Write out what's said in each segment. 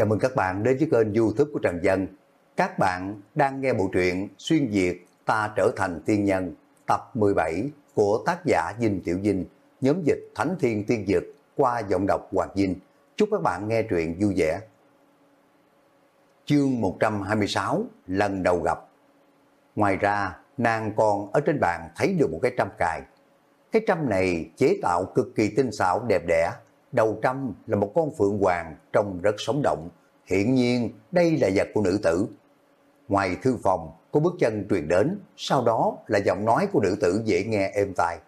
Chào mừng các bạn đến với kênh youtube của Trần Dân. Các bạn đang nghe bộ truyện Xuyên Việt Ta Trở Thành Tiên Nhân tập 17 của tác giả Dinh Tiểu Dinh, nhóm dịch Thánh Thiên Tiên Dược qua giọng đọc Hoàng Dinh. Chúc các bạn nghe truyện vui vẻ. Chương 126 Lần đầu gặp Ngoài ra, nàng còn ở trên bàn thấy được một cái trăm cài. Cái trăm này chế tạo cực kỳ tinh xảo đẹp đẽ, đầu trăm là một con phượng hoàng trông rất sống động. Hiện nhiên đây là vật của nữ tử. Ngoài thư phòng có bước chân truyền đến, sau đó là giọng nói của nữ tử dễ nghe êm tai.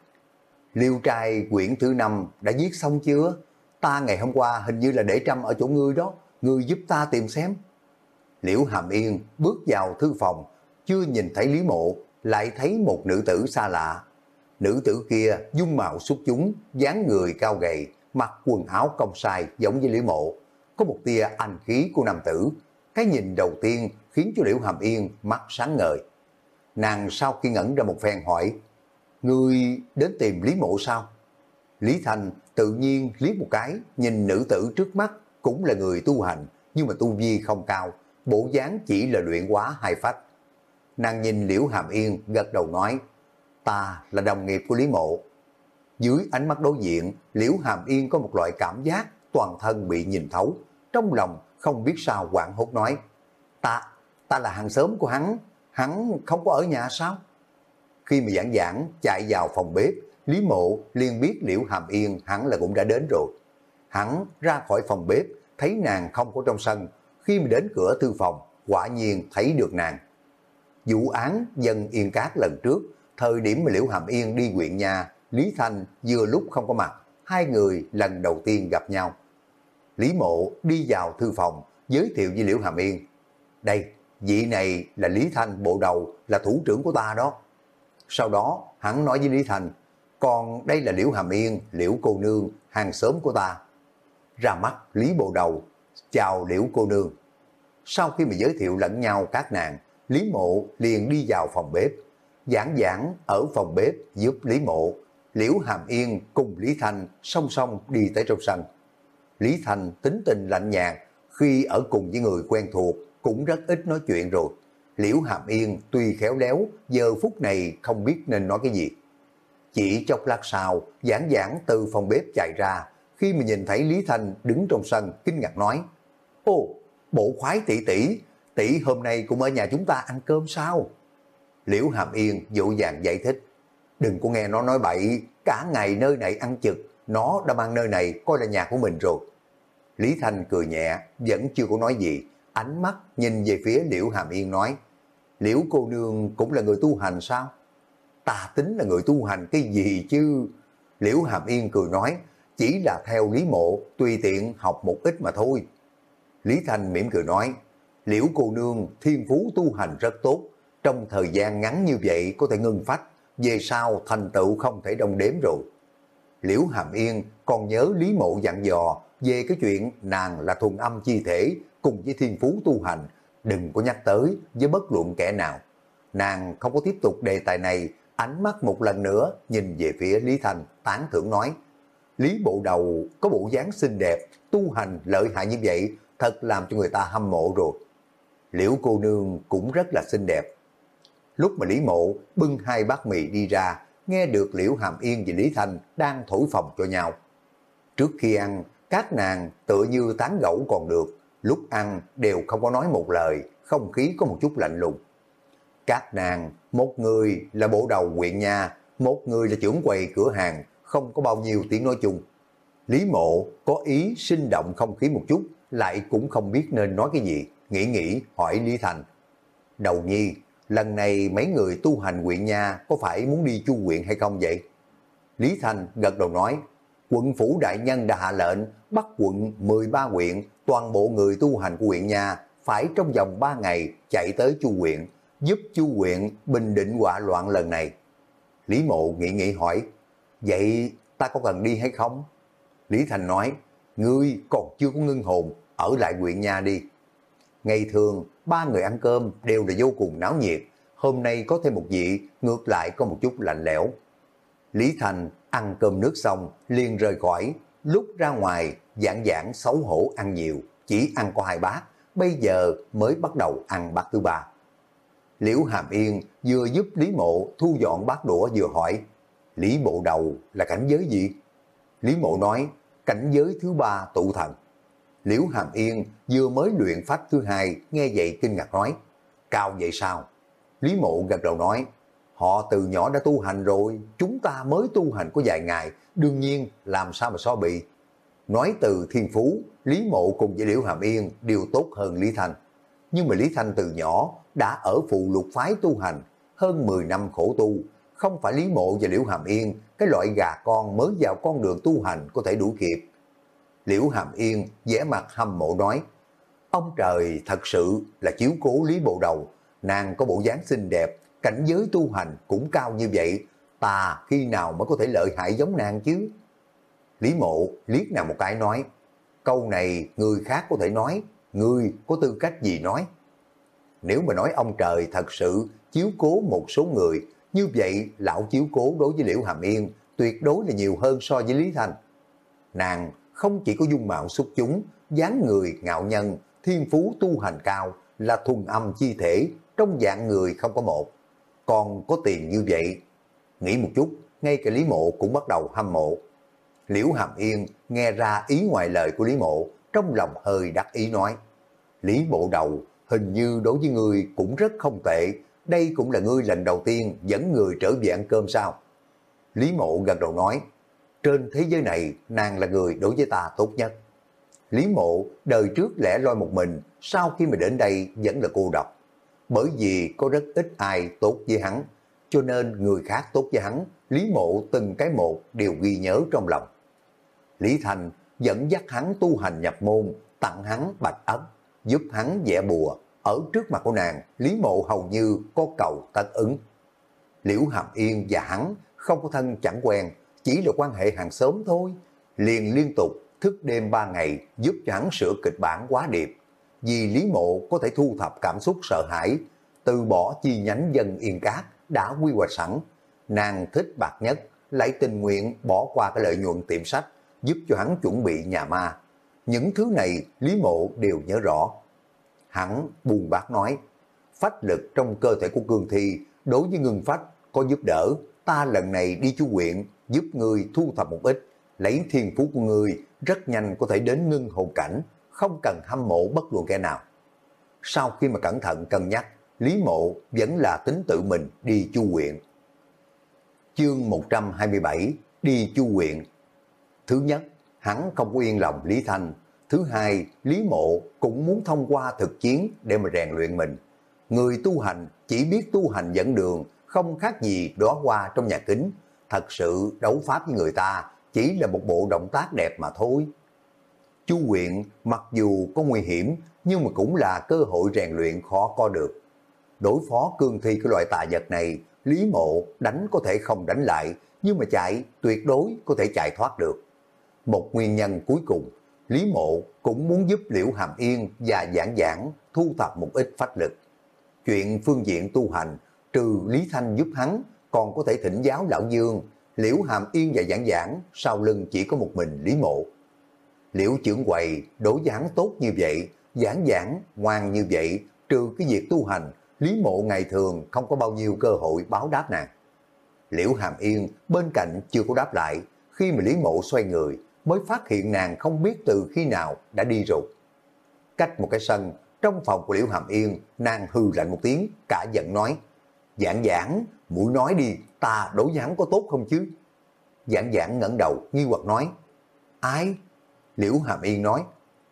Liêu trai quyển thứ năm đã viết xong chưa? Ta ngày hôm qua hình như là để trăm ở chỗ ngươi đó, ngươi giúp ta tìm xem. Liễu Hàm Yên bước vào thư phòng, chưa nhìn thấy Lý Mộ, lại thấy một nữ tử xa lạ. Nữ tử kia dung mạo xuất chúng, dáng người cao gầy, mặc quần áo công sai giống như Liễu Mộ. Có một tia anh khí của nam tử. Cái nhìn đầu tiên khiến cho Liễu Hàm Yên mắt sáng ngời. Nàng sau khi ngẩn ra một phen hỏi, Ngươi đến tìm Lý Mộ sao? Lý Thành tự nhiên liếc một cái, nhìn nữ tử trước mắt cũng là người tu hành, nhưng mà tu vi không cao, bộ dáng chỉ là luyện quá hai phách. Nàng nhìn Liễu Hàm Yên gật đầu nói, ta là đồng nghiệp của Lý Mộ. Dưới ánh mắt đối diện, Liễu Hàm Yên có một loại cảm giác toàn thân bị nhìn thấu, trong lòng không biết sao quảng hốt nói, ta, ta là hàng xóm của hắn, hắn không có ở nhà sao? Khi mà giảng giảng chạy vào phòng bếp, Lý Mộ liền biết Liễu Hàm Yên hắn là cũng đã đến rồi. Hắn ra khỏi phòng bếp, thấy nàng không có trong sân, khi mà đến cửa thư phòng, quả nhiên thấy được nàng. Vụ án dân Yên Cát lần trước, thời điểm mà Liễu Hàm Yên đi quyện nhà, Lý Thanh vừa lúc không có mặt, hai người lần đầu tiên gặp nhau. Lý Mộ đi vào thư phòng, giới thiệu với Liễu Hàm Yên. Đây, vị này là Lý Thanh bộ đầu, là thủ trưởng của ta đó. Sau đó, hắn nói với Lý Thanh, còn đây là Liễu Hàm Yên, Liễu cô nương, hàng xóm của ta. Ra mắt Lý bộ đầu, chào Liễu cô nương. Sau khi mà giới thiệu lẫn nhau các nàng, Lý Mộ liền đi vào phòng bếp. Giảng giảng ở phòng bếp giúp Lý Mộ, Liễu Hàm Yên cùng Lý Thành song song đi tới trong sân. Lý Thành tính tình lạnh nhạt, khi ở cùng với người quen thuộc cũng rất ít nói chuyện rồi. Liễu Hàm Yên tuy khéo léo, giờ phút này không biết nên nói cái gì. Chỉ chốc lát sau, giảng giảng từ phòng bếp chạy ra, khi mà nhìn thấy Lý Thành đứng trong sân, kinh ngạc nói, Ô, bộ khoái tỷ tỷ, tỷ hôm nay cũng ở nhà chúng ta ăn cơm sao? Liễu Hàm Yên dỗ dàng giải thích, đừng có nghe nó nói bậy, cả ngày nơi này ăn chực, nó đã mang nơi này coi là nhà của mình rồi. Lý Thanh cười nhẹ, vẫn chưa có nói gì, ánh mắt nhìn về phía Liễu Hàm Yên nói, Liễu cô nương cũng là người tu hành sao? Ta tính là người tu hành cái gì chứ? Liễu Hàm Yên cười nói, chỉ là theo Lý Mộ, tùy tiện học một ít mà thôi. Lý Thanh mỉm cười nói, Liễu cô nương thiên phú tu hành rất tốt, trong thời gian ngắn như vậy có thể ngưng phách, về sau thành tựu không thể đồng đếm rồi. Liễu Hàm Yên còn nhớ Lý Mộ dặn dò về cái chuyện nàng là thuần âm chi thể cùng với thiên phú tu hành, đừng có nhắc tới với bất luận kẻ nào. Nàng không có tiếp tục đề tài này, ánh mắt một lần nữa nhìn về phía Lý Thành, tán thưởng nói, Lý Bộ Đầu có bộ dáng xinh đẹp, tu hành lợi hại như vậy, thật làm cho người ta hâm mộ rồi. Liễu cô nương cũng rất là xinh đẹp. Lúc mà Lý Mộ bưng hai bát mì đi ra, nghe được Liễu Hàm Yên và Lý Thanh đang thổi phòng cho nhau. Trước khi ăn, các nàng tựa như tán gẫu còn được, lúc ăn đều không có nói một lời, không khí có một chút lạnh lùng. Các nàng, một người là bộ đầu huyện nhà, một người là trưởng quầy cửa hàng, không có bao nhiêu tiếng nói chung. Lý mộ có ý sinh động không khí một chút, lại cũng không biết nên nói cái gì, nghĩ nghĩ hỏi Lý Thành. Đầu nhi, lần này mấy người tu hành quyện nhà có phải muốn đi chu quyện hay không vậy? Lý Thành gật đầu nói, quận phủ đại nhân đã hạ lệnh bắt quận 13 huyện, toàn bộ người tu hành của huyện nhà phải trong vòng 3 ngày chạy tới chu huyện, giúp chu huyện bình định quả loạn lần này. Lý Mộ nghĩ nghĩ hỏi, vậy ta có cần đi hay không? Lý Thành nói, ngươi còn chưa có ngưng hồn, ở lại huyện nhà đi. Ngày thường, ba người ăn cơm đều là vô cùng náo nhiệt, hôm nay có thêm một vị, ngược lại có một chút lạnh lẽo. Lý Thành ăn cơm nước xong, liền rời khỏi, lúc ra ngoài, giảng giảng xấu hổ ăn nhiều, chỉ ăn có hai bát, bây giờ mới bắt đầu ăn bát thứ ba. Liễu Hàm Yên vừa giúp Lý Mộ thu dọn bát đũa vừa hỏi, Lý Mộ Đầu là cảnh giới gì? Lý Mộ nói, cảnh giới thứ ba tụ thần. Liễu Hàm Yên vừa mới luyện pháp thứ hai, nghe vậy kinh ngạc nói, cao vậy sao? Lý Mộ gật đầu nói, họ từ nhỏ đã tu hành rồi, chúng ta mới tu hành có vài ngày, đương nhiên làm sao mà so bị. Nói từ thiên phú, Lý Mộ cùng với Liễu Hàm Yên đều tốt hơn Lý Thanh. Nhưng mà Lý Thanh từ nhỏ đã ở phụ lục phái tu hành, hơn 10 năm khổ tu, không phải Lý Mộ và Liễu Hàm Yên, cái loại gà con mới vào con đường tu hành có thể đuổi kịp. Liễu Hàm Yên vẻ mặt hâm mộ nói, ông trời thật sự là chiếu cố Lý Bộ Đầu, nàng có bộ dáng xinh đẹp, cảnh giới tu hành cũng cao như vậy, ta khi nào mới có thể lợi hại giống nàng chứ? Lý Mộ liếc nàng một cái nói, câu này người khác có thể nói, người có tư cách gì nói? Nếu mà nói ông trời thật sự chiếu cố một số người, như vậy lão chiếu cố đối với Liễu Hàm Yên tuyệt đối là nhiều hơn so với Lý Thành. Nàng không chỉ có dung mạo xuất chúng, dáng người ngạo nhân, thiên phú tu hành cao, là thuần âm chi thể, trong dạng người không có một. Còn có tiền như vậy, nghĩ một chút, ngay cả Lý Mộ cũng bắt đầu hâm mộ. Liễu Hàm Yên nghe ra ý ngoài lời của Lý Mộ, trong lòng hơi đắc ý nói. Lý Bộ Đầu, hình như đối với người cũng rất không tệ, đây cũng là ngươi lần đầu tiên dẫn người trở về ăn cơm sao? Lý Mộ gật đầu nói, trên thế giới này nàng là người đối với ta tốt nhất. Lý Mộ đời trước lẻ loi một mình, sau khi mà đến đây vẫn là cô độc. Bởi vì có rất ít ai tốt với hắn, cho nên người khác tốt với hắn, Lý Mộ từng cái một đều ghi nhớ trong lòng. Lý Thành dẫn dắt hắn tu hành nhập môn, tặng hắn bạch ấp, giúp hắn vẽ bùa. Ở trước mặt của nàng, Lý Mộ hầu như có cầu tất ứng. Liễu Hàm Yên và hắn không có thân chẳng quen, chỉ là quan hệ hàng xóm thôi. Liền liên tục thức đêm ba ngày giúp cho hắn sửa kịch bản quá điệp. Vì Lý Mộ có thể thu thập cảm xúc sợ hãi, từ bỏ chi nhánh dân yên cát đã quy hoạch sẵn. Nàng thích bạc nhất, lại tình nguyện bỏ qua cái lợi nhuận tiệm sách, giúp cho hắn chuẩn bị nhà ma. Những thứ này Lý Mộ đều nhớ rõ. Hắn buồn bác nói, phách lực trong cơ thể của Cương Thi đối với ngưng phách có giúp đỡ, ta lần này đi chu huyện giúp người thu thập một ít, lấy thiên phú của người rất nhanh có thể đến ngưng hồn cảnh, không cần hâm mộ bất luận kẻ nào. Sau khi mà cẩn thận cân nhắc, Lý Mộ vẫn là tính tự mình đi chu quyện. Chương 127 Đi chu quyện Thứ nhất, hắn không có yên lòng Lý Thanh. Thứ hai, Lý Mộ cũng muốn thông qua thực chiến để mà rèn luyện mình. Người tu hành chỉ biết tu hành dẫn đường, không khác gì đóa hoa trong nhà kính. Thật sự đấu pháp với người ta chỉ là một bộ động tác đẹp mà thôi. Chú quyện mặc dù có nguy hiểm nhưng mà cũng là cơ hội rèn luyện khó có được. Đối phó cương thi cái loại tà vật này, Lý Mộ đánh có thể không đánh lại, nhưng mà chạy tuyệt đối có thể chạy thoát được. Một nguyên nhân cuối cùng, Lý Mộ cũng muốn giúp Liễu Hàm Yên và Giảng Giảng thu thập một ít phách lực. Chuyện phương diện tu hành, trừ Lý Thanh giúp hắn, còn có thể thỉnh giáo Lão Dương, Liễu Hàm Yên và Giảng Giảng, sau lưng chỉ có một mình Lý Mộ. Liễu trưởng quầy đối với hắn tốt như vậy, Giảng Giảng ngoan như vậy, trừ cái việc tu hành, Lý Mộ ngày thường không có bao nhiêu cơ hội báo đáp nàng. Liễu Hàm Yên bên cạnh chưa có đáp lại, khi mà Lý Mộ xoay người, mới phát hiện nàng không biết từ khi nào đã đi rồi. Cách một cái sân, trong phòng của Liễu Hàm Yên, nàng hư lạnh một tiếng, cả giận nói, Giảng giảng, mũi nói đi, ta đổ với có tốt không chứ? Giảng giảng ngẩng đầu, nghi hoặc nói, ai? Liễu Hàm Yên nói,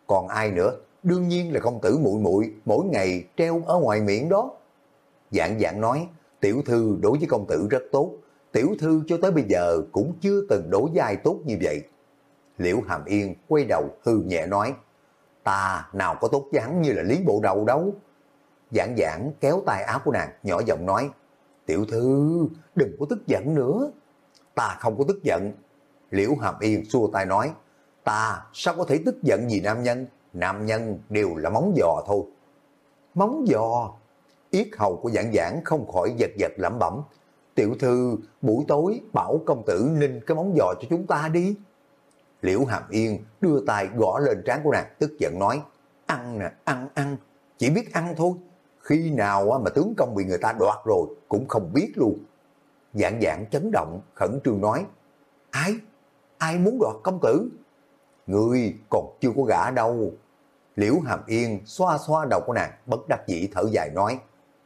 còn ai nữa? Đương nhiên là công tử muội muội mỗi ngày treo ở ngoài miệng đó. Giảng giảng nói, tiểu thư đối với công tử rất tốt, tiểu thư cho tới bây giờ cũng chưa từng đối với ai tốt như vậy. Liễu Hàm Yên quay đầu hư nhẹ nói, ta nào có tốt với hắn như là lý bộ đầu đâu. Giảng giảng kéo tay áo của nàng, nhỏ giọng nói, tiểu thư đừng có tức giận nữa. Ta không có tức giận. Liễu Hàm Yên xua tay nói, ta sao có thể tức giận vì nam nhân, nam nhân đều là móng giò thôi. Móng giò, yết hầu của giảng giảng không khỏi giật giật lẩm bẩm. Tiểu thư, buổi tối bảo công tử ninh cái móng giò cho chúng ta đi. Liễu Hàm Yên đưa tay gõ lên trán của nàng tức giận nói, ăn nè, ăn ăn, chỉ biết ăn thôi. Khi nào mà tướng công bị người ta đoạt rồi cũng không biết luôn. Dạng dạng chấn động, khẩn trương nói, ai? Ai muốn đoạt công tử? người còn chưa có gã đâu. Liễu Hàm Yên xoa xoa đầu của nàng, bất đắc dĩ thở dài nói,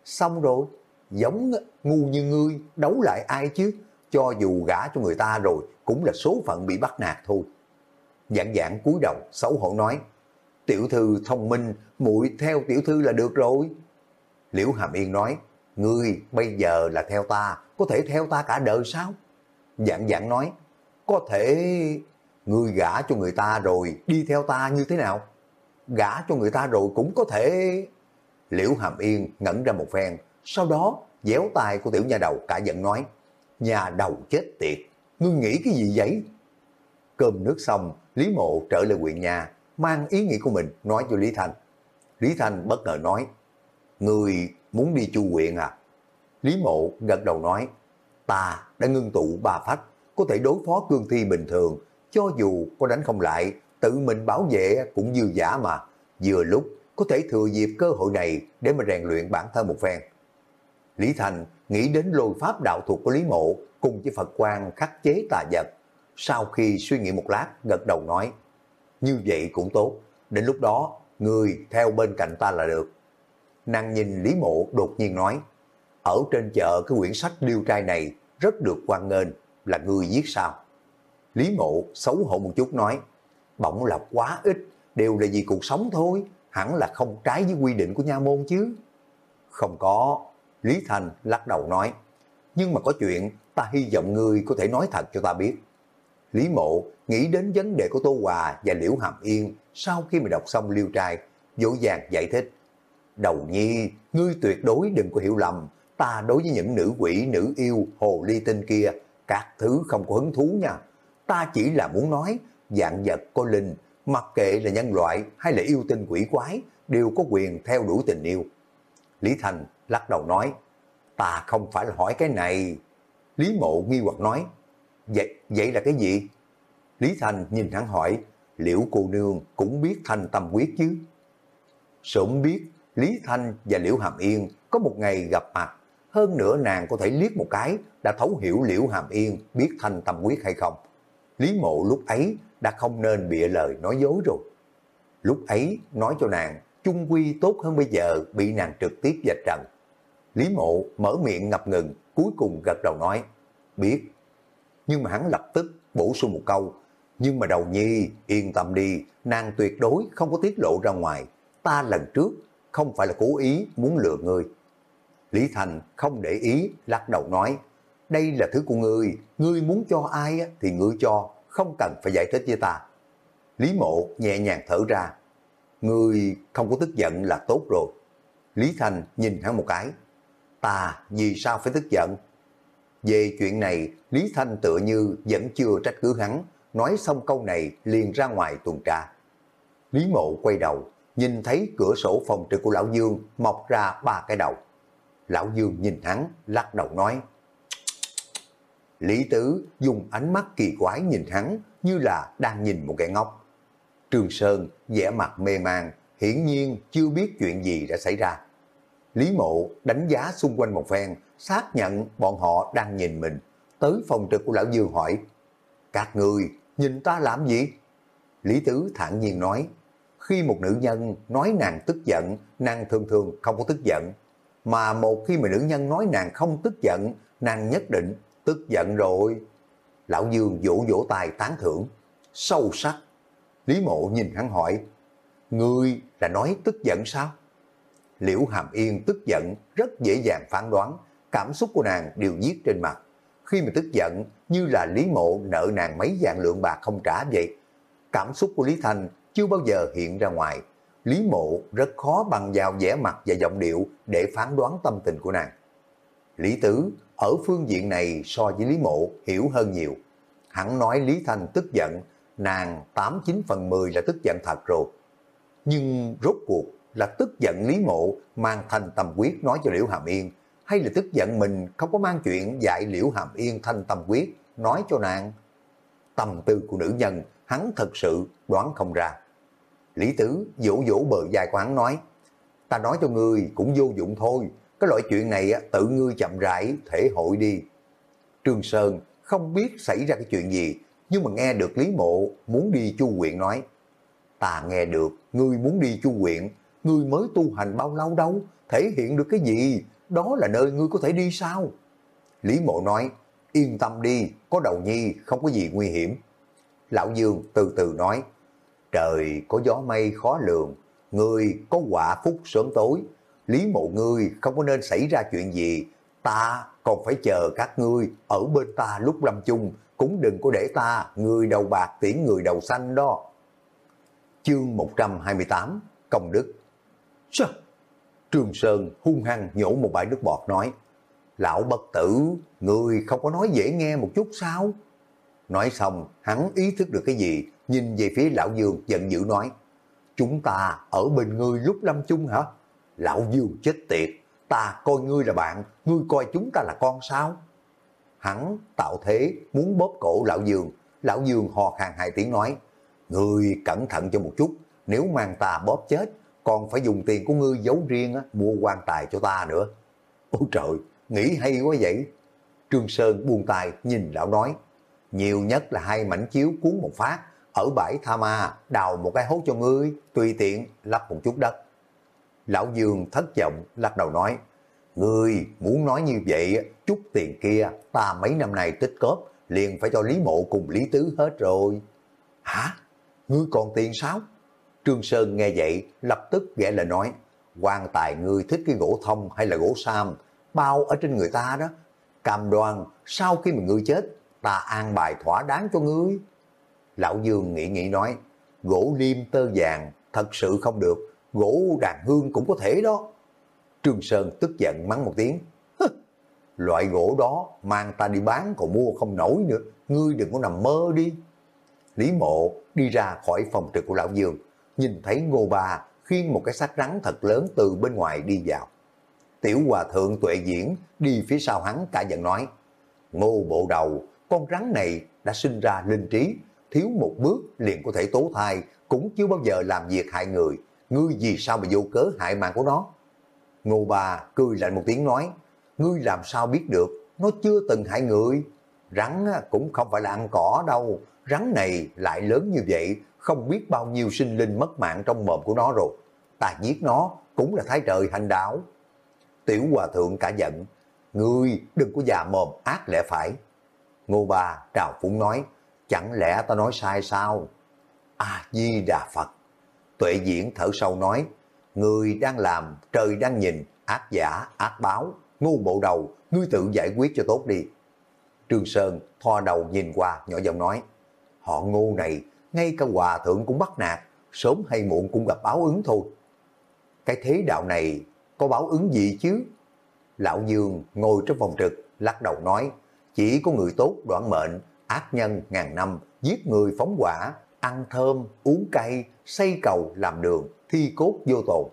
xong rồi, giống ngu như ngươi, đấu lại ai chứ? Cho dù gã cho người ta rồi, cũng là số phận bị bắt nạt thôi. Dạng dạng cúi đầu, xấu hổ nói, tiểu thư thông minh, muội theo tiểu thư là được rồi. Liễu Hàm Yên nói, ngươi bây giờ là theo ta, có thể theo ta cả đời sao? Dạng dạng nói, có thể ngươi gả cho người ta rồi đi theo ta như thế nào? Gả cho người ta rồi cũng có thể... Liễu Hàm Yên ngẩn ra một phen, sau đó déo tay của tiểu nhà đầu cả giận nói, nhà đầu chết tiệt, ngươi nghĩ cái gì vậy? Cơm nước xong, Lý Mộ trở lại huyện nhà, mang ý nghĩ của mình nói cho Lý Thành. Lý Thành bất ngờ nói, Người muốn đi chu huyện à? Lý Mộ gật đầu nói, ta đã ngưng tụ ba phách, có thể đối phó cương thi bình thường, cho dù có đánh không lại, tự mình bảo vệ cũng dư giả mà. Vừa lúc có thể thừa dịp cơ hội này để mà rèn luyện bản thân một phen. Lý Thành nghĩ đến lôi pháp đạo thuật của Lý Mộ cùng với Phật quan khắc chế tà vật. Sau khi suy nghĩ một lát, gật đầu nói, như vậy cũng tốt, đến lúc đó, người theo bên cạnh ta là được. Nàng nhìn Lý Mộ đột nhiên nói, ở trên chợ cái quyển sách điêu trai này rất được quan nghênh, là người viết sao? Lý Mộ xấu hổ một chút nói, bỗng là quá ít, đều là vì cuộc sống thôi, hẳn là không trái với quy định của nha môn chứ. Không có, Lý Thành lắc đầu nói, nhưng mà có chuyện ta hy vọng ngươi có thể nói thật cho ta biết. Lý Mộ nghĩ đến vấn đề của Tô Hòa và Liễu Hàm Yên sau khi mà đọc xong liêu trai, dỗ dàng giải thích. Đầu nhi, ngươi tuyệt đối đừng có hiểu lầm, ta đối với những nữ quỷ, nữ yêu, hồ ly tinh kia, các thứ không có hứng thú nha. Ta chỉ là muốn nói, dạng vật có linh, mặc kệ là nhân loại hay là yêu tinh quỷ quái, đều có quyền theo đuổi tình yêu. Lý Thành lắc đầu nói, ta không phải là hỏi cái này. Lý Mộ nghi hoặc nói, vậy, vậy là cái gì? Lý Thành nhìn hắn hỏi, liễu cô nương cũng biết thanh tâm quyết chứ? Sớm biết, Lý Thanh và Liễu Hàm Yên có một ngày gặp mặt, hơn nữa nàng có thể liếc một cái đã thấu hiểu Liễu Hàm Yên biết thanh tâm quyết hay không. Lý Mộ lúc ấy đã không nên bịa lời nói dối rồi. Lúc ấy nói cho nàng, chung quy tốt hơn bây giờ bị nàng trực tiếp dạch trần. Lý Mộ mở miệng ngập ngừng, cuối cùng gật đầu nói, biết. Nhưng mà hắn lập tức bổ sung một câu, nhưng mà đầu nhi, yên tâm đi, nàng tuyệt đối không có tiết lộ ra ngoài. Ta lần trước không phải là cố ý muốn lừa ngươi. Lý Thành không để ý, lắc đầu nói, đây là thứ của ngươi, ngươi muốn cho ai thì ngươi cho, không cần phải giải thích với ta. Lý Mộ nhẹ nhàng thở ra, ngươi không có tức giận là tốt rồi. Lý Thành nhìn hắn một cái, ta vì sao phải tức giận? Về chuyện này, Lý Thanh tựa như vẫn chưa trách cứ hắn, nói xong câu này liền ra ngoài tuần tra. Lý Mộ quay đầu, nhìn thấy cửa sổ phòng trực của Lão Dương mọc ra ba cái đầu. Lão Dương nhìn hắn, lắc đầu nói, Lý Tứ dùng ánh mắt kỳ quái nhìn hắn như là đang nhìn một kẻ ngốc. Trường Sơn vẻ mặt mê man, hiển nhiên chưa biết chuyện gì đã xảy ra. Lý Mộ đánh giá xung quanh một phen, xác nhận bọn họ đang nhìn mình. Tới phòng trực của Lão Dương hỏi, Các người nhìn ta làm gì? Lý Tứ thản nhiên nói, khi một nữ nhân nói nàng tức giận, nàng thường thường không có tức giận. Mà một khi mà nữ nhân nói nàng không tức giận, nàng nhất định tức giận rồi. Lão Dương vỗ vỗ tay tán thưởng, sâu sắc. Lý mộ nhìn hắn hỏi, Ngươi là nói tức giận sao? Liễu Hàm Yên tức giận rất dễ dàng phán đoán, cảm xúc của nàng đều viết trên mặt. Khi mà tức giận như là Lý Mộ nợ nàng mấy vạn lượng bạc không trả vậy. Cảm xúc của Lý Thành chưa bao giờ hiện ra ngoài. Lý Mộ rất khó bằng vào vẻ mặt và giọng điệu để phán đoán tâm tình của nàng. Lý Tứ ở phương diện này so với Lý Mộ hiểu hơn nhiều. Hắn nói Lý Thanh tức giận, nàng 89 phần 10 là tức giận thật rồi. Nhưng rốt cuộc là tức giận Lý Mộ mang thanh tâm quyết nói cho Liễu Hàm Yên, hay là tức giận mình không có mang chuyện dạy Liễu Hàm Yên thanh tâm quyết nói cho nàng. Tâm tư của nữ nhân hắn thật sự đoán không ra. Lý Tứ vỗ vỗ bờ dài của hắn nói, ta nói cho ngươi cũng vô dụng thôi, cái loại chuyện này tự ngươi chậm rãi thể hội đi. Trương Sơn không biết xảy ra cái chuyện gì, nhưng mà nghe được Lý Mộ muốn đi chu huyện nói, ta nghe được ngươi muốn đi chu huyện, ngươi mới tu hành bao lâu đâu, thể hiện được cái gì, đó là nơi ngươi có thể đi sao? Lý Mộ nói, yên tâm đi, có đầu nhi, không có gì nguy hiểm. Lão Dương từ từ nói, trời có gió mây khó lường, người có quả phúc sớm tối, Lý Mộ ngươi không có nên xảy ra chuyện gì, ta còn phải chờ các ngươi ở bên ta lúc lâm chung, cũng đừng có để ta người đầu bạc tiễn người đầu xanh đó. Chương 128 Công Đức Sao? Trường Sơn hung hăng nhổ một bãi nước bọt nói Lão bất tử, người không có nói dễ nghe một chút sao? Nói xong, hắn ý thức được cái gì, nhìn về phía Lão Dương giận dữ nói Chúng ta ở bên ngươi lúc lâm chung hả? Lão Dương chết tiệt, ta coi ngươi là bạn, ngươi coi chúng ta là con sao? Hắn tạo thế muốn bóp cổ Lão Dương, Lão Dương hò khàn hai tiếng nói Ngươi cẩn thận cho một chút, nếu mang ta bóp chết, còn phải dùng tiền của ngươi giấu riêng á, mua quan tài cho ta nữa. Ôi trời, nghĩ hay quá vậy. Trương Sơn buông tay nhìn lão nói, nhiều nhất là hai mảnh chiếu cuốn một phát, ở bãi Tha Ma đào một cái hố cho ngươi, tùy tiện lắp một chút đất. Lão Dương thất vọng lắc đầu nói, ngươi muốn nói như vậy, chút tiền kia ta mấy năm nay tích cóp liền phải cho Lý Mộ cùng Lý Tứ hết rồi. Hả? Ngươi còn tiền sao? Trương Sơn nghe vậy, lập tức ghé lời nói, quan tài ngươi thích cái gỗ thông hay là gỗ sam, bao ở trên người ta đó. Cam đoan, sau khi mà ngươi chết, ta an bài thỏa đáng cho ngươi. Lão Dương nghĩ nghĩ nói, gỗ liêm tơ vàng, thật sự không được, gỗ đàn hương cũng có thể đó. Trương Sơn tức giận mắng một tiếng, loại gỗ đó mang ta đi bán còn mua không nổi nữa, ngươi đừng có nằm mơ đi. Lý mộ đi ra khỏi phòng trực của Lão Dương, nhìn thấy ngô bà khiêng một cái xác rắn thật lớn từ bên ngoài đi vào. Tiểu hòa thượng tuệ diễn đi phía sau hắn cả giận nói, ngô bộ đầu, con rắn này đã sinh ra linh trí, thiếu một bước liền có thể tố thai, cũng chưa bao giờ làm việc hại người, ngươi vì sao mà vô cớ hại mạng của nó? Ngô bà cười lạnh một tiếng nói, ngươi làm sao biết được, nó chưa từng hại người. Rắn cũng không phải là ăn cỏ đâu, rắn này lại lớn như vậy, không biết bao nhiêu sinh linh mất mạng trong mồm của nó rồi. Ta giết nó cũng là thái trời hành đạo. Tiểu hòa thượng cả giận, ngươi đừng có già mồm ác lẽ phải. Ngô bà trào phúng nói, chẳng lẽ ta nói sai sao? A-di-đà Phật. Tuệ diễn thở sâu nói, người đang làm, trời đang nhìn, ác giả, ác báo, ngu bộ đầu, ngươi tự giải quyết cho tốt đi. Trương Sơn thoa đầu nhìn qua, nhỏ giọng nói, họ ngu này, ngay cả hòa thượng cũng bắt nạt, sớm hay muộn cũng gặp báo ứng thôi. Cái thế đạo này có báo ứng gì chứ? Lão Dương ngồi trong phòng trực, lắc đầu nói, chỉ có người tốt đoạn mệnh, ác nhân ngàn năm, giết người phóng quả, ăn thơm, uống cay, xây cầu làm đường, thi cốt vô tồn.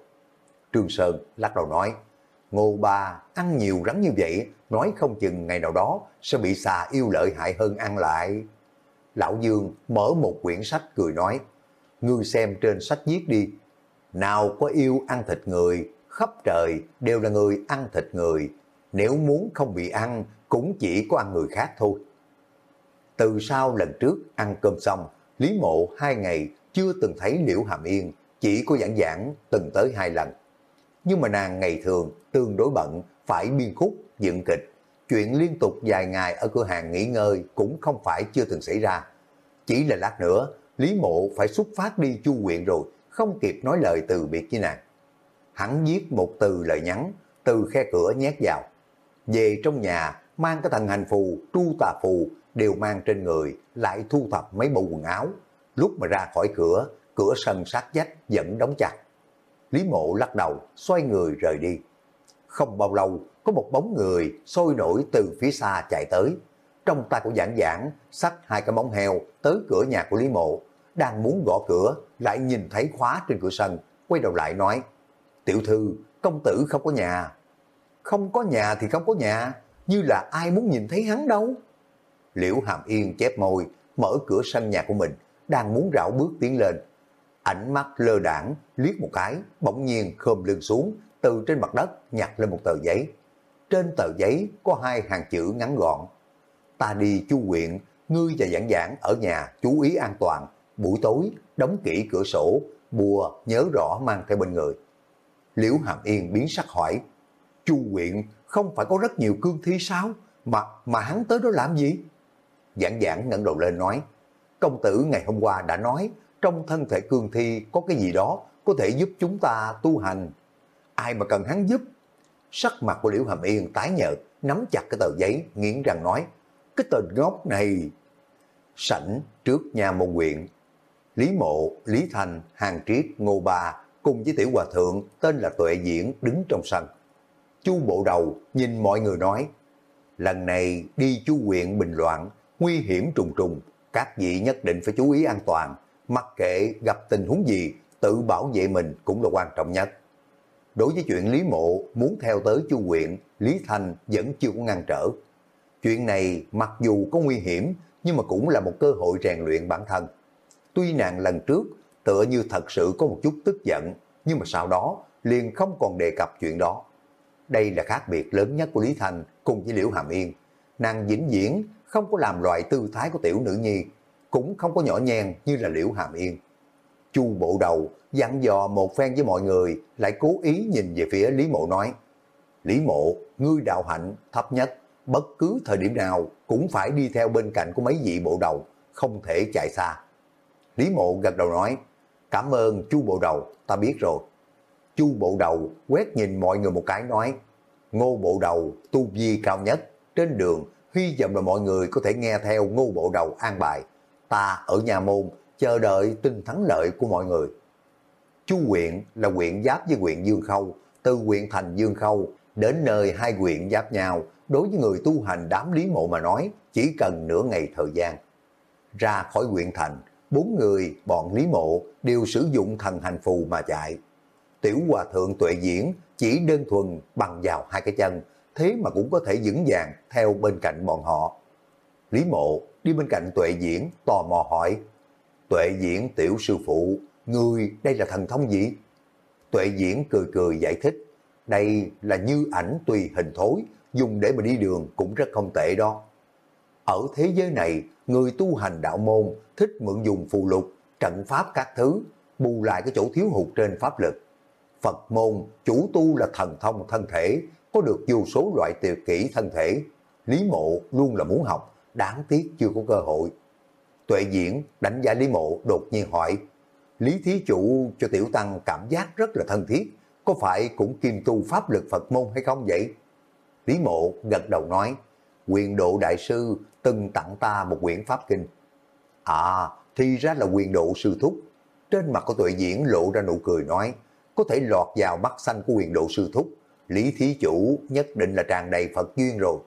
Trương Sơn lắc đầu nói, Ngô Ba ăn nhiều rắn như vậy, nói không chừng ngày nào đó sẽ bị xà yêu lợi hại hơn ăn lại. Lão Dương mở một quyển sách cười nói, ngươi xem trên sách viết đi, nào có yêu ăn thịt người, khắp trời đều là người ăn thịt người, nếu muốn không bị ăn cũng chỉ có ăn người khác thôi. Từ sau lần trước ăn cơm xong, Lý Mộ hai ngày chưa từng thấy Liễu Hàm Yên, chỉ có giảng giảng từng tới hai lần. Nhưng mà nàng ngày thường tương đối bận, phải biên khúc, dựng kịch, chuyện liên tục vài ngày ở cửa hàng nghỉ ngơi cũng không phải chưa từng xảy ra. Chỉ là lát nữa, Lý Mộ phải xuất phát đi chu huyện rồi, không kịp nói lời từ biệt với nàng. Hắn viết một từ lời nhắn, từ khe cửa nhét vào. Về trong nhà, mang cái thần hành phù, tu tà phù, đều mang trên người, lại thu thập mấy bộ quần áo. Lúc mà ra khỏi cửa, cửa sân sát dách vẫn đóng chặt. Lý Mộ lắc đầu, xoay người rời đi. Không bao lâu, có một bóng người sôi nổi từ phía xa chạy tới. Trong tay của giảng giảng, xách hai cái bóng heo tới cửa nhà của Lý Mộ. Đang muốn gõ cửa, lại nhìn thấy khóa trên cửa sân, quay đầu lại nói, Tiểu thư, công tử không có nhà. Không có nhà thì không có nhà, như là ai muốn nhìn thấy hắn đâu. Liễu Hàm Yên chép môi, mở cửa sân nhà của mình, đang muốn rảo bước tiến lên. Ánh mắt lơ đảng, liếc một cái, bỗng nhiên khom lưng xuống, từ trên mặt đất nhặt lên một tờ giấy. Trên tờ giấy có hai hàng chữ ngắn gọn. Ta đi chu huyện, ngươi và giảng giảng ở nhà chú ý an toàn, buổi tối đóng kỹ cửa sổ, bùa nhớ rõ mang theo bên người. Liễu Hàm Yên biến sắc hỏi, chu huyện không phải có rất nhiều cương thi sao? Mà, mà hắn tới đó làm gì? Giảng giảng ngẩng đầu lên nói, công tử ngày hôm qua đã nói, trong thân thể cương thi có cái gì đó có thể giúp chúng ta tu hành. Ai mà cần hắn giúp? Sắc mặt của Liễu Hàm Yên tái nhợt, nắm chặt cái tờ giấy, nghiến răng nói, cái tên ngốc này. Sảnh trước nhà môn quyện, Lý Mộ, Lý Thành, Hàng Triết, Ngô bà cùng với tiểu hòa thượng tên là Tuệ Diễn đứng trong sân. Chu bộ đầu nhìn mọi người nói, lần này đi chu huyện bình loạn, nguy hiểm trùng trùng, các vị nhất định phải chú ý an toàn, mặc kệ gặp tình huống gì, tự bảo vệ mình cũng là quan trọng nhất. Đối với chuyện Lý Mộ muốn theo tới chu huyện, Lý Thành vẫn chưa có ngăn trở. Chuyện này mặc dù có nguy hiểm, nhưng mà cũng là một cơ hội rèn luyện bản thân. Tuy nàng lần trước tựa như thật sự có một chút tức giận, nhưng mà sau đó liền không còn đề cập chuyện đó. Đây là khác biệt lớn nhất của Lý Thành cùng với Liễu Hàm Yên. Nàng vĩnh viễn không có làm loại tư thái của tiểu nữ nhi, cũng không có nhỏ nhen như là Liễu Hàm Yên. Chu bộ đầu dặn dò một phen với mọi người, lại cố ý nhìn về phía Lý Mộ nói, Lý Mộ, ngươi đạo hạnh thấp nhất, bất cứ thời điểm nào cũng phải đi theo bên cạnh của mấy vị bộ đầu, không thể chạy xa. Lý Mộ gật đầu nói, cảm ơn chu bộ đầu, ta biết rồi. Chu bộ đầu quét nhìn mọi người một cái nói, ngô bộ đầu tu vi cao nhất, trên đường hy vọng là mọi người có thể nghe theo ngô bộ đầu an bài. Ta ở nhà môn chờ đợi tin thắng lợi của mọi người. Chu huyện là huyện giáp với huyện Dương Khâu, từ huyện thành Dương Khâu đến nơi hai huyện giáp nhau, đối với người tu hành đám lý mộ mà nói, chỉ cần nửa ngày thời gian. Ra khỏi huyện thành, bốn người bọn lý mộ đều sử dụng thần hành phù mà chạy. Tiểu hòa thượng tuệ diễn chỉ đơn thuần bằng vào hai cái chân, thế mà cũng có thể vững vàng theo bên cạnh bọn họ. Lý mộ đi bên cạnh tuệ diễn tò mò hỏi, tuệ diễn tiểu sư phụ, người đây là thần thông gì? Tuệ diễn cười cười giải thích, đây là như ảnh tùy hình thối, dùng để mà đi đường cũng rất không tệ đó. Ở thế giới này, người tu hành đạo môn thích mượn dùng phù lục, trận pháp các thứ, bù lại cái chỗ thiếu hụt trên pháp lực. Phật môn chủ tu là thần thông thân thể, có được vô số loại tiểu kỹ thân thể. Lý mộ luôn là muốn học, đáng tiếc chưa có cơ hội. Tuệ diễn đánh giá Lý mộ đột nhiên hỏi, Lý thí chủ cho tiểu tăng cảm giác rất là thân thiết, có phải cũng kim tu pháp lực Phật môn hay không vậy? Lý mộ gật đầu nói, quyền độ đại sư từng tặng ta một quyển pháp kinh. À, thì ra là quyền độ sư thúc. Trên mặt của tuệ diễn lộ ra nụ cười nói, có thể lọt vào mắt xanh của quyền độ sư thúc. Lý thí chủ nhất định là tràn đầy Phật duyên rồi.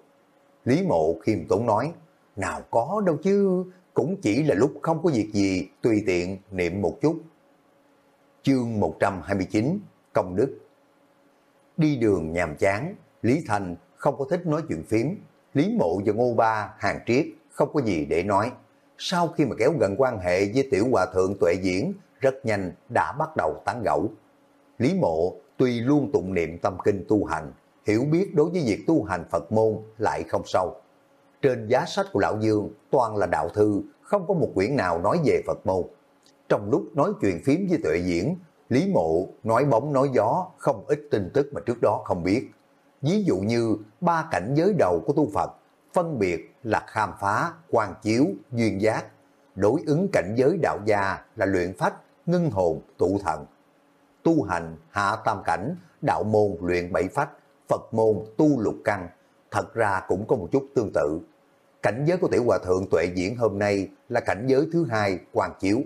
Lý mộ khiêm tốn nói, nào có đâu chứ, cũng chỉ là lúc không có việc gì, tùy tiện niệm một chút. Chương 129, Công Đức Đi đường nhàm chán, Lý Thành không có thích nói chuyện phím. Lý Mộ và Ngô Ba, Hàng Triết không có gì để nói. Sau khi mà kéo gần quan hệ với tiểu hòa thượng tuệ diễn, rất nhanh đã bắt đầu tán gẫu. Lý Mộ tuy luôn tụng niệm tâm kinh tu hành, hiểu biết đối với việc tu hành Phật môn lại không sâu. Trên giá sách của Lão Dương toàn là đạo thư, không có một quyển nào nói về Phật môn. Trong lúc nói chuyện phím với tuệ diễn, Lý Mộ nói bóng nói gió, không ít tin tức mà trước đó không biết. Ví dụ như ba cảnh giới đầu của tu Phật, phân biệt là khám phá, quan chiếu, duyên giác. Đối ứng cảnh giới đạo gia là luyện phách, ngưng hồn, tụ thần. Tu hành hạ tam cảnh, đạo môn luyện bảy phách, Phật môn tu lục căn. Thật ra cũng có một chút tương tự. Cảnh giới của tiểu hòa thượng tuệ diễn hôm nay là cảnh giới thứ hai, quan chiếu.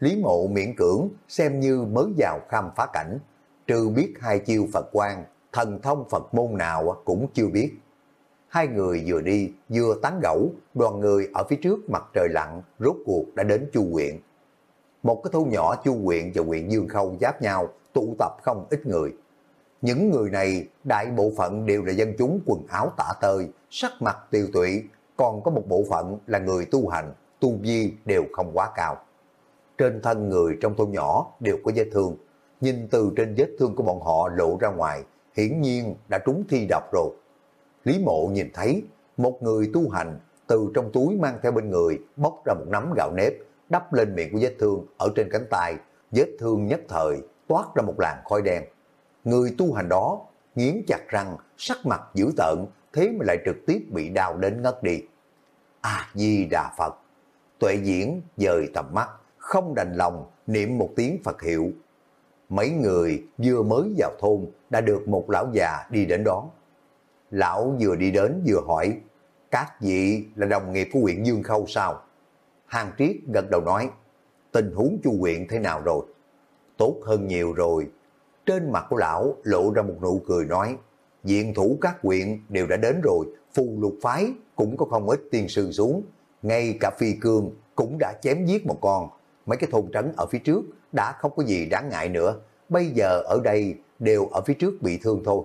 Lý mộ miễn cưỡng xem như mới vào khám phá cảnh, trừ biết hai chiêu Phật quan, thần thông Phật môn nào cũng chưa biết. Hai người vừa đi vừa tán gẫu, đoàn người ở phía trước mặt trời lặn rốt cuộc đã đến chu huyện. Một cái thôn nhỏ chu huyện và huyện Dương Khâu giáp nhau, tụ tập không ít người. Những người này đại bộ phận đều là dân chúng quần áo tả tơi, sắc mặt tiêu tụy, còn có một bộ phận là người tu hành, tu vi đều không quá cao. trên thân người trong thôn nhỏ đều có vết thương. Nhìn từ trên vết thương của bọn họ lộ ra ngoài, hiển nhiên đã trúng thi độc rồi. Lý mộ nhìn thấy một người tu hành từ trong túi mang theo bên người bóc ra một nắm gạo nếp đắp lên miệng của vết thương ở trên cánh tay, vết thương nhất thời toát ra một làn khói đen. Người tu hành đó nghiến chặt răng, sắc mặt dữ tợn, thế mà lại trực tiếp bị đau đến ngất đi. A-di-đà Phật, tuệ diễn dời tầm mắt, không đành lòng niệm một tiếng Phật hiệu. Mấy người vừa mới vào thôn đã được một lão già đi đến đón. Lão vừa đi đến vừa hỏi, các vị là đồng nghiệp của huyện Dương Khâu sao? Hàng Triết gật đầu nói, tình huống chu huyện thế nào rồi? Tốt hơn nhiều rồi. Trên mặt của lão lộ ra một nụ cười nói, diện thủ các huyện đều đã đến rồi, phù lục phái cũng có không ít tiên sư xuống. Ngay cả phi cương cũng đã chém giết một con. Mấy cái thôn trấn ở phía trước đã không có gì đáng ngại nữa. Bây giờ ở đây đều ở phía trước bị thương thôi.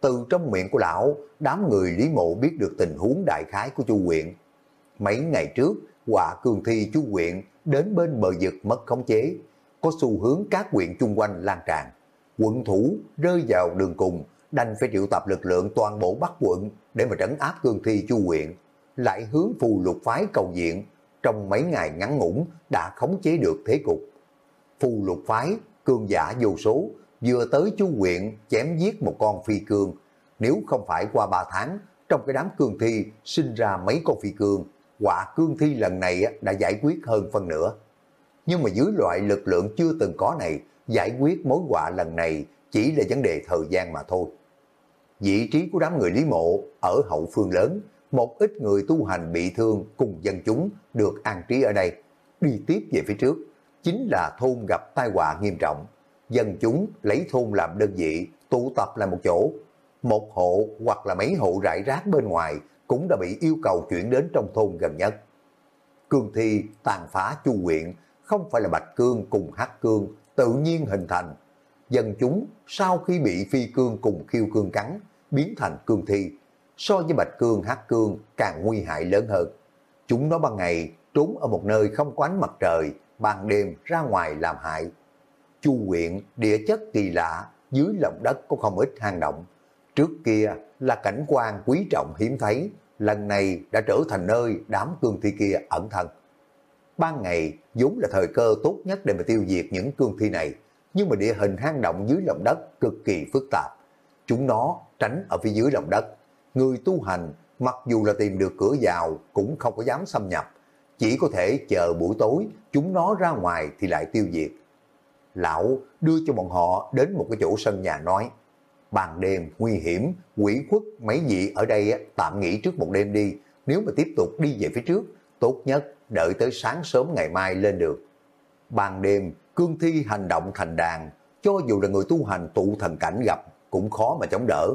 Từ trong miệng của lão, đám người Lý Mộ biết được tình huống đại khái của chu huyện. Mấy ngày trước, quả cường thi chú quyện đến bên bờ vực mất khống chế, có xu hướng các quyện chung quanh lan tràn. Quận thủ rơi vào đường cùng, đành phải triệu tập lực lượng toàn bộ Bắc quận để mà trấn áp cương thi chu quyện. lại hướng phù lục phái cầu diện, trong mấy ngày ngắn ngủn đã khống chế được thế cục. Phù lục phái, cương giả vô số, vừa tới chu quyện chém giết một con phi cương, nếu không phải qua 3 tháng, trong cái đám cương thi sinh ra mấy con phi cương, quả cương thi lần này đã giải quyết hơn phần nửa. Nhưng mà dưới loại lực lượng chưa từng có này, giải quyết mối họa lần này chỉ là vấn đề thời gian mà thôi. Vị trí của đám người Lý Mộ ở hậu phương lớn, một ít người tu hành bị thương cùng dân chúng được an trí ở đây. Đi tiếp về phía trước, chính là thôn gặp tai họa nghiêm trọng. Dân chúng lấy thôn làm đơn vị, tụ tập lại một chỗ. Một hộ hoặc là mấy hộ rải rác bên ngoài cũng đã bị yêu cầu chuyển đến trong thôn gần nhất. Cương thi tàn phá chu huyện không phải là Bạch Cương cùng Hắc Cương tự nhiên hình thành. Dân chúng sau khi bị phi cương cùng khiêu cương cắn biến thành cương thi, so với Bạch Cương Hắc Cương càng nguy hại lớn hơn. Chúng nó ban ngày trốn ở một nơi không có ánh mặt trời, ban đêm ra ngoài làm hại. Chu huyện địa chất kỳ lạ, dưới lòng đất có không ít hang động. Trước kia là cảnh quan quý trọng hiếm thấy, lần này đã trở thành nơi đám cương thi kia ẩn thân. Ban ngày vốn là thời cơ tốt nhất để mà tiêu diệt những cương thi này, nhưng mà địa hình hang động dưới lòng đất cực kỳ phức tạp. Chúng nó tránh ở phía dưới lòng đất. Người tu hành mặc dù là tìm được cửa vào cũng không có dám xâm nhập, chỉ có thể chờ buổi tối chúng nó ra ngoài thì lại tiêu diệt. Lão đưa cho bọn họ đến một cái chỗ sân nhà nói, ban đêm nguy hiểm, quỷ khuất mấy vị ở đây tạm nghỉ trước một đêm đi, nếu mà tiếp tục đi về phía trước, tốt nhất đợi tới sáng sớm ngày mai lên được. Ban đêm, cương thi hành động thành đàn, cho dù là người tu hành tụ thần cảnh gặp, cũng khó mà chống đỡ.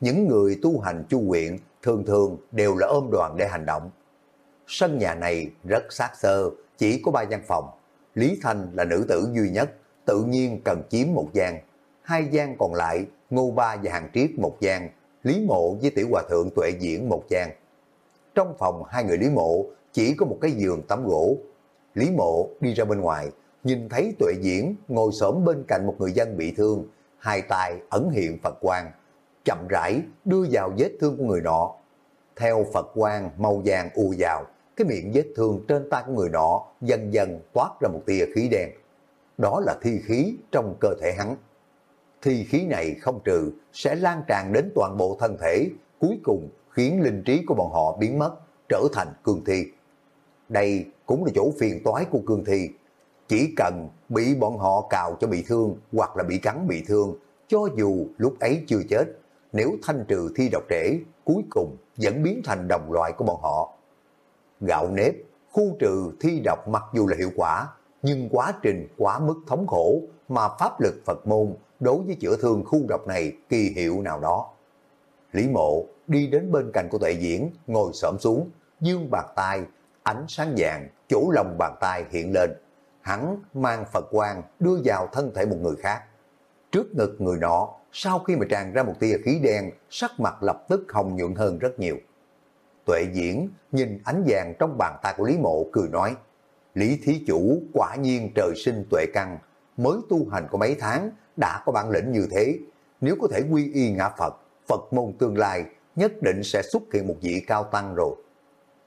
Những người tu hành chu quyện thường thường đều là ôm đoàn để hành động. Sân nhà này rất sát sơ, chỉ có ba gian phòng. Lý Thanh là nữ tử duy nhất, tự nhiên cần chiếm một gian. Hai gian còn lại Ngô Ba và Hàng Triết một gian, Lý Mộ với Tiểu Hòa Thượng Tuệ Diễn một gian. Trong phòng hai người Lý Mộ chỉ có một cái giường tấm gỗ. Lý Mộ đi ra bên ngoài, nhìn thấy Tuệ Diễn ngồi xổm bên cạnh một người dân bị thương, hai tay ẩn hiện Phật quang, chậm rãi đưa vào vết thương của người nọ. Theo Phật quang màu vàng u vào, cái miệng vết thương trên tay của người nọ dần dần toát ra một tia khí đen. Đó là thi khí trong cơ thể hắn thì khí này không trừ sẽ lan tràn đến toàn bộ thân thể, cuối cùng khiến linh trí của bọn họ biến mất, trở thành cương thi. Đây cũng là chỗ phiền toái của cương thi. Chỉ cần bị bọn họ cào cho bị thương hoặc là bị cắn bị thương, cho dù lúc ấy chưa chết, nếu thanh trừ thi độc trễ, cuối cùng vẫn biến thành đồng loại của bọn họ. Gạo nếp, khu trừ thi độc mặc dù là hiệu quả, nhưng quá trình quá mức thống khổ mà pháp lực Phật môn đối với chữa thương khu độc này kỳ hiệu nào đó. Lý mộ đi đến bên cạnh của tuệ diễn, ngồi xổm xuống, dương bàn tay, ánh sáng vàng, chỗ lòng bàn tay hiện lên. Hắn mang Phật quang đưa vào thân thể một người khác. Trước ngực người nọ, sau khi mà tràn ra một tia khí đen, sắc mặt lập tức hồng nhuận hơn rất nhiều. Tuệ diễn nhìn ánh vàng trong bàn tay của Lý Mộ cười nói, Lý Thí Chủ quả nhiên trời sinh tuệ căn, mới tu hành có mấy tháng, đã có bản lĩnh như thế. Nếu có thể quy y ngã Phật, Phật môn tương lai nhất định sẽ xuất hiện một vị cao tăng rồi.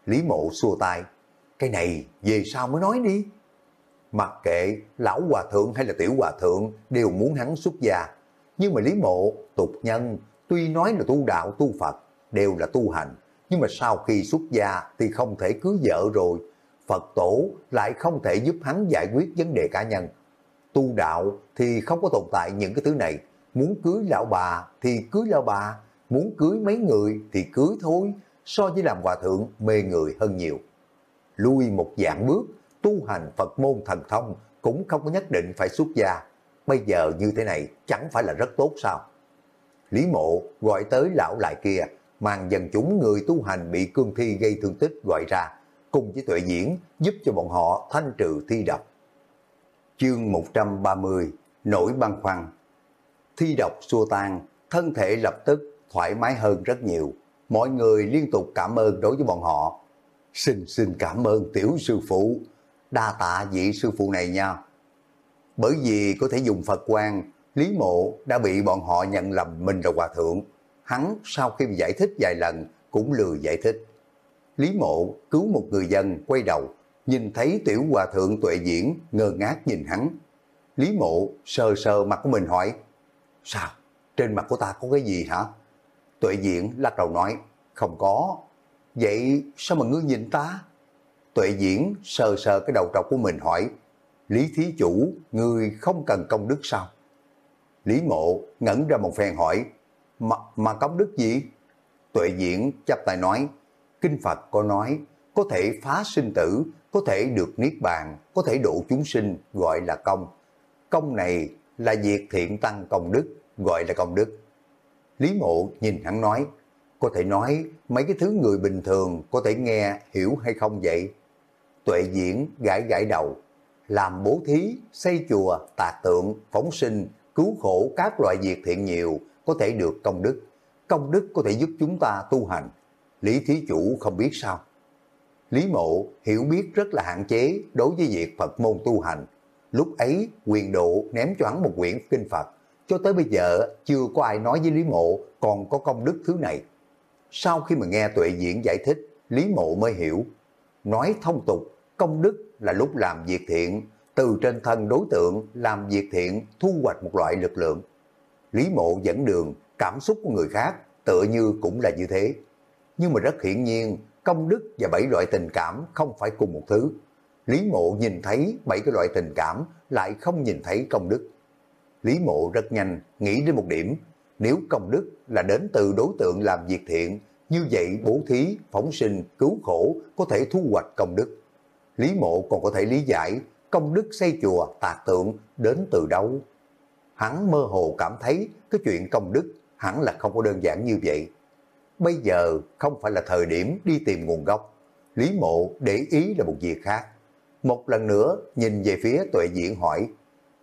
Lý mộ xua tay, cái này về sao mới nói đi. Mặc kệ lão hòa thượng hay là tiểu hòa thượng đều muốn hắn xuất gia. Nhưng mà Lý mộ, tục nhân, tuy nói là tu đạo tu Phật, đều là tu hành. Nhưng mà sau khi xuất gia thì không thể cưới vợ rồi. Phật tổ lại không thể giúp hắn giải quyết vấn đề cá nhân. Tu đạo thì không có tồn tại những cái thứ này. Muốn cưới lão bà thì cưới lão bà, muốn cưới mấy người thì cưới thôi, so với làm hòa thượng mê người hơn nhiều. Lui một dạng bước, tu hành Phật môn thần thông cũng không có nhất định phải xuất gia. Bây giờ như thế này chẳng phải là rất tốt sao? Lý mộ gọi tới lão lại kia, mang dân chúng người tu hành bị cương thi gây thương tích gọi ra, cùng với tuệ diễn giúp cho bọn họ thanh trừ thi độc. Chương 130 Nổi băng khoăn Thi độc xua tan, thân thể lập tức thoải mái hơn rất nhiều. Mọi người liên tục cảm ơn đối với bọn họ. Xin xin cảm ơn tiểu sư phụ, đa tạ vị sư phụ này nha. Bởi vì có thể dùng Phật quan, Lý Mộ đã bị bọn họ nhận lầm mình là hòa thượng. Hắn sau khi giải thích vài lần cũng lừa giải thích. Lý Mộ cứu một người dân quay đầu, nhìn thấy tiểu hòa thượng tuệ diễn ngơ ngác nhìn hắn. Lý Mộ sờ sờ mặt của mình hỏi, sao, trên mặt của ta có cái gì hả? Tuệ diễn lắc đầu nói, không có. Vậy sao mà ngươi nhìn ta? Tuệ diễn sờ sờ cái đầu trọc của mình hỏi, Lý Thí Chủ, ngươi không cần công đức sao? Lý Mộ ngẩn ra một phen hỏi, mà, mà công đức gì? Tuệ diễn chắp tay nói, Kinh Phật có nói, có thể phá sinh tử, có thể được niết bàn, có thể độ chúng sinh, gọi là công. Công này là việc thiện tăng công đức, gọi là công đức. Lý Mộ nhìn hắn nói, có thể nói mấy cái thứ người bình thường có thể nghe, hiểu hay không vậy? Tuệ diễn gãi gãi đầu, làm bố thí, xây chùa, tạc tượng, phóng sinh, cứu khổ các loại việc thiện nhiều, có thể được công đức. Công đức có thể giúp chúng ta tu hành. Lý Thí Chủ không biết sao. Lý Mộ hiểu biết rất là hạn chế đối với việc Phật môn tu hành. Lúc ấy quyền độ ném cho hắn một quyển kinh Phật. Cho tới bây giờ chưa có ai nói với Lý Mộ còn có công đức thứ này. Sau khi mà nghe tuệ diễn giải thích, Lý Mộ mới hiểu. Nói thông tục, công đức là lúc làm việc thiện, từ trên thân đối tượng làm việc thiện thu hoạch một loại lực lượng. Lý Mộ dẫn đường, cảm xúc của người khác tựa như cũng là như thế. Nhưng mà rất hiển nhiên, công đức và bảy loại tình cảm không phải cùng một thứ. Lý Mộ nhìn thấy bảy cái loại tình cảm lại không nhìn thấy công đức. Lý Mộ rất nhanh nghĩ đến một điểm, nếu công đức là đến từ đối tượng làm việc thiện, như vậy bố thí, phóng sinh, cứu khổ có thể thu hoạch công đức. Lý Mộ còn có thể lý giải công đức xây chùa, tạc tượng đến từ đâu. Hắn mơ hồ cảm thấy cái chuyện công đức hẳn là không có đơn giản như vậy. Bây giờ không phải là thời điểm đi tìm nguồn gốc. Lý Mộ để ý là một việc khác. Một lần nữa nhìn về phía tuệ diễn hỏi,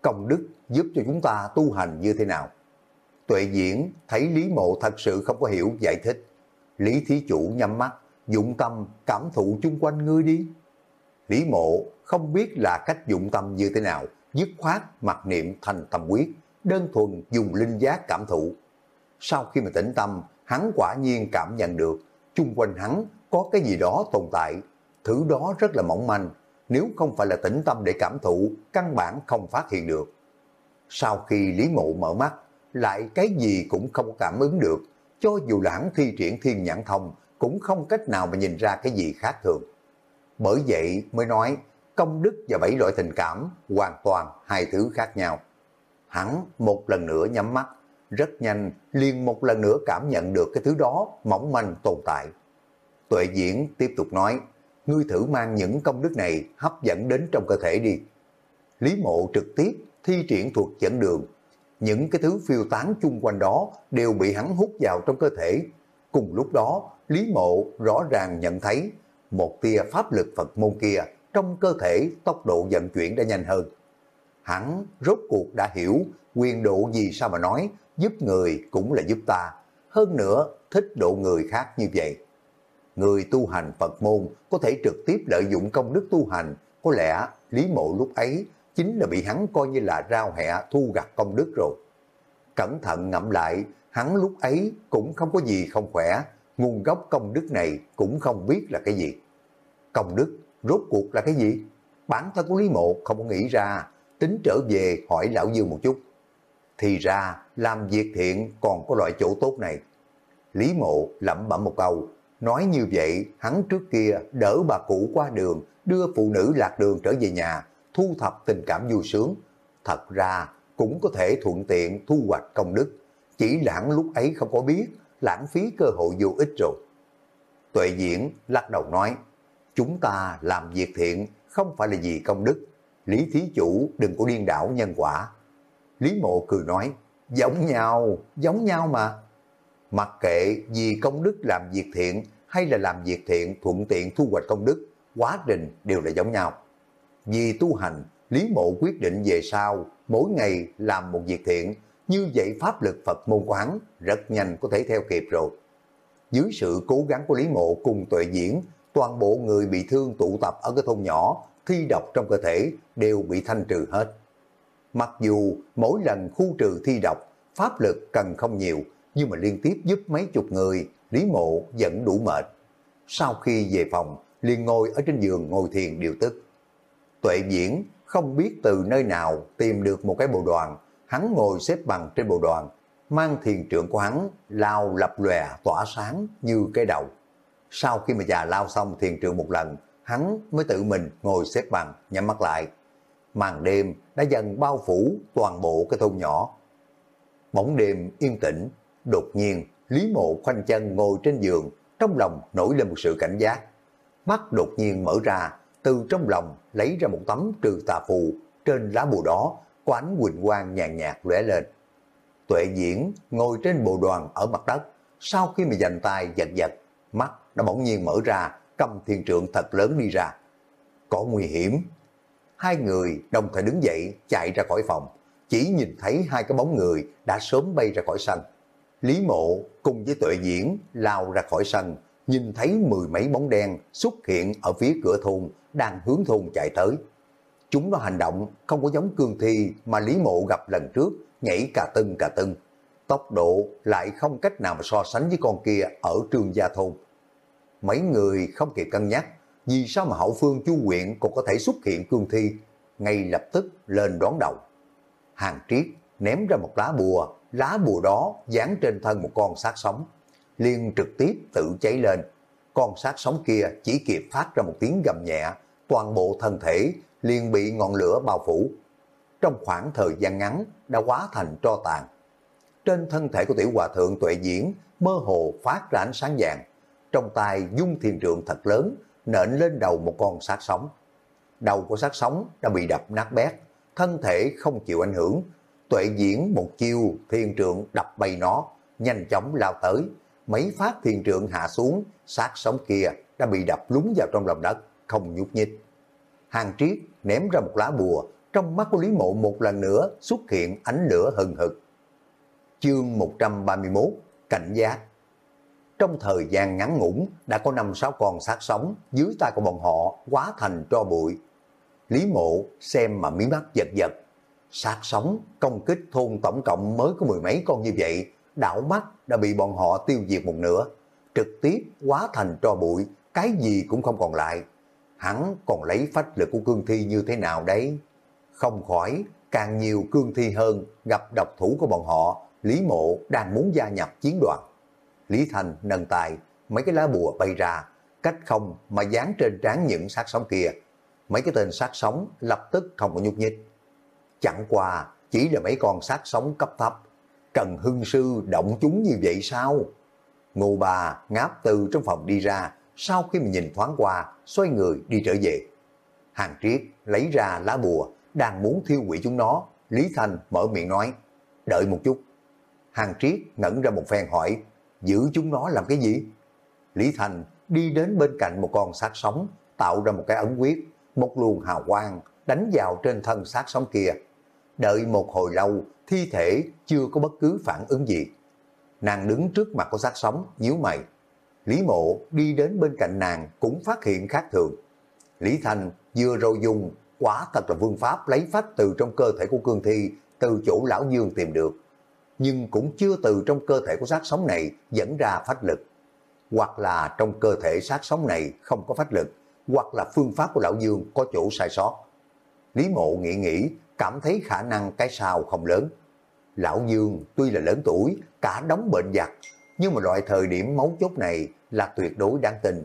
công đức giúp cho chúng ta tu hành như thế nào? Tuệ diễn thấy Lý Mộ thật sự không có hiểu giải thích. Lý Thí Chủ nhắm mắt, dụng tâm cảm thụ chung quanh ngươi đi. Lý Mộ không biết là cách dụng tâm như thế nào, dứt khoát mặc niệm thành tâm quyết, đơn thuần dùng linh giác cảm thụ. Sau khi mà tĩnh tâm, hắn quả nhiên cảm nhận được chung quanh hắn có cái gì đó tồn tại. Thứ đó rất là mỏng manh, nếu không phải là tĩnh tâm để cảm thụ, căn bản không phát hiện được. Sau khi Lý Mộ mở mắt, lại cái gì cũng không cảm ứng được, cho dù là hắn thi triển thiên nhãn thông, cũng không cách nào mà nhìn ra cái gì khác thường. Bởi vậy mới nói, công đức và bảy loại tình cảm hoàn toàn hai thứ khác nhau. Hắn một lần nữa nhắm mắt, rất nhanh liền một lần nữa cảm nhận được cái thứ đó mỏng manh tồn tại. Tuệ diễn tiếp tục nói, ngươi thử mang những công đức này hấp dẫn đến trong cơ thể đi. Lý mộ trực tiếp thi triển thuật dẫn đường. Những cái thứ phiêu tán chung quanh đó đều bị hắn hút vào trong cơ thể. Cùng lúc đó, Lý mộ rõ ràng nhận thấy một tia pháp lực Phật môn kia trong cơ thể tốc độ vận chuyển đã nhanh hơn. Hắn rốt cuộc đã hiểu quyền độ gì sao mà nói, giúp người cũng là giúp ta. Hơn nữa, thích độ người khác như vậy. Người tu hành Phật môn có thể trực tiếp lợi dụng công đức tu hành có lẽ Lý Mộ lúc ấy chính là bị hắn coi như là rau hẹ thu gặt công đức rồi. Cẩn thận ngẫm lại, hắn lúc ấy cũng không có gì không khỏe, nguồn gốc công đức này cũng không biết là cái gì. Công đức rốt cuộc là cái gì? Bản thân của Lý Mộ không có nghĩ ra, tính trở về hỏi Lão Dương một chút. Thì ra, làm việc thiện còn có loại chỗ tốt này. Lý Mộ lẩm bẩm một câu, nói như vậy hắn trước kia đỡ bà cụ qua đường, đưa phụ nữ lạc đường trở về nhà, thu thập tình cảm vui sướng. Thật ra cũng có thể thuận tiện thu hoạch công đức, chỉ lãng lúc ấy không có biết, lãng phí cơ hội vô ích rồi. Tuệ diễn lắc đầu nói, chúng ta làm việc thiện không phải là vì công đức, Lý Thí Chủ đừng có điên đảo nhân quả. Lý Mộ cười nói, giống nhau, giống nhau mà. Mặc kệ vì công đức làm việc thiện hay là làm việc thiện thuận tiện thu hoạch công đức, quá trình đều là giống nhau. Vì tu hành, Lý Mộ quyết định về sau, mỗi ngày làm một việc thiện, như vậy pháp lực Phật môn quán rất nhanh có thể theo kịp rồi. Dưới sự cố gắng của Lý Mộ cùng tuệ diễn, toàn bộ người bị thương tụ tập ở cái thôn nhỏ, thi độc trong cơ thể đều bị thanh trừ hết. Mặc dù mỗi lần khu trừ thi độc, pháp lực cần không nhiều, nhưng mà liên tiếp giúp mấy chục người, Lý Mộ vẫn đủ mệt. Sau khi về phòng, liền ngồi ở trên giường ngồi thiền điều tức. Tuệ diễn không biết từ nơi nào tìm được một cái bộ đoàn, hắn ngồi xếp bằng trên bộ đoàn, mang thiền trưởng của hắn lao lập lòe tỏa sáng như cái đầu. Sau khi mà già lao xong thiền trưởng một lần, hắn mới tự mình ngồi xếp bằng, nhắm mắt lại. Màn đêm đã dần bao phủ toàn bộ cái thôn nhỏ. Bóng đêm yên tĩnh, đột nhiên Lý Mộ khoanh chân ngồi trên giường, trong lòng nổi lên một sự cảnh giác. Mắt đột nhiên mở ra, từ trong lòng lấy ra một tấm trừ tà phù, trên lá bùa đó có ánh quỳnh quang nhàn nhạt lóe lên. Tuệ diễn ngồi trên bộ đoàn ở mặt đất, sau khi mà dành tay giật giật, mắt đã bỗng nhiên mở ra, cầm thiên trượng thật lớn đi ra. Có nguy hiểm. Hai người đồng thời đứng dậy chạy ra khỏi phòng, chỉ nhìn thấy hai cái bóng người đã sớm bay ra khỏi sân. Lý mộ cùng với tuệ diễn lao ra khỏi sân, nhìn thấy mười mấy bóng đen xuất hiện ở phía cửa thôn, đang hướng thôn chạy tới. Chúng nó hành động không có giống cương thi mà Lý Mộ gặp lần trước, nhảy cà tưng cà tưng. Tốc độ lại không cách nào mà so sánh với con kia ở trường gia thôn. Mấy người không kịp cân nhắc, vì sao mà hậu phương chu quyện còn có thể xuất hiện cương thi, ngay lập tức lên đón đầu. Hàng triết ném ra một lá bùa, lá bùa đó dán trên thân một con sát sống, liền trực tiếp tự cháy lên. Con sát sống kia chỉ kịp phát ra một tiếng gầm nhẹ, toàn bộ thân thể liền bị ngọn lửa bao phủ. Trong khoảng thời gian ngắn đã quá thành tro tàn. Trên thân thể của tiểu hòa thượng tuệ diễn mơ hồ phát ra ánh sáng vàng. Trong tay dung thiền trượng thật lớn nện lên đầu một con sát sống. Đầu của sát sống đã bị đập nát bét, thân thể không chịu ảnh hưởng. Tuệ diễn một chiêu thiên trượng đập bay nó, nhanh chóng lao tới. Mấy phát thiên trượng hạ xuống, sát sống kia đã bị đập lún vào trong lòng đất, không nhúc nhích. Hàng triết ném ra một lá bùa, trong mắt của Lý Mộ một lần nữa xuất hiện ánh lửa hừng hực. Chương 131 Cảnh giác trong thời gian ngắn ngủn đã có năm sáu con sát sống dưới tay của bọn họ quá thành tro bụi. Lý Mộ xem mà mí mắt giật giật. Sát sống công kích thôn tổng cộng mới có mười mấy con như vậy, đảo mắt đã bị bọn họ tiêu diệt một nửa. Trực tiếp quá thành tro bụi, cái gì cũng không còn lại hắn còn lấy phách lực của cương thi như thế nào đấy. Không khỏi, càng nhiều cương thi hơn gặp độc thủ của bọn họ, Lý Mộ đang muốn gia nhập chiến đoàn. Lý Thành nâng tài mấy cái lá bùa bay ra, cách không mà dán trên trán những sát sống kia. Mấy cái tên sát sống lập tức không có nhúc nhích. Chẳng qua chỉ là mấy con sát sống cấp thấp. Cần hưng sư động chúng như vậy sao? Ngô bà ngáp từ trong phòng đi ra, sau khi mình nhìn thoáng qua, xoay người đi trở về. Hàng triết lấy ra lá bùa, đang muốn thiêu quỷ chúng nó, Lý Thành mở miệng nói, đợi một chút. Hàng triết ngẩn ra một phen hỏi, giữ chúng nó làm cái gì? Lý Thành đi đến bên cạnh một con sát sống, tạo ra một cái ấn quyết, một luồng hào quang đánh vào trên thân sát sống kia. Đợi một hồi lâu, thi thể chưa có bất cứ phản ứng gì. Nàng đứng trước mặt của sát sống, nhíu mày, Lý Mộ đi đến bên cạnh nàng cũng phát hiện khác thường. Lý Thành vừa rồi dùng, quả thật là phương pháp lấy phách từ trong cơ thể của cương thi, từ chỗ lão dương tìm được. Nhưng cũng chưa từ trong cơ thể của sát sống này dẫn ra phách lực. Hoặc là trong cơ thể sát sống này không có phách lực, hoặc là phương pháp của lão dương có chỗ sai sót. Lý mộ nghĩ nghĩ, cảm thấy khả năng cái sao không lớn. Lão Dương tuy là lớn tuổi, cả đóng bệnh giặc, nhưng mà loại thời điểm máu chốt này là tuyệt đối đáng tin.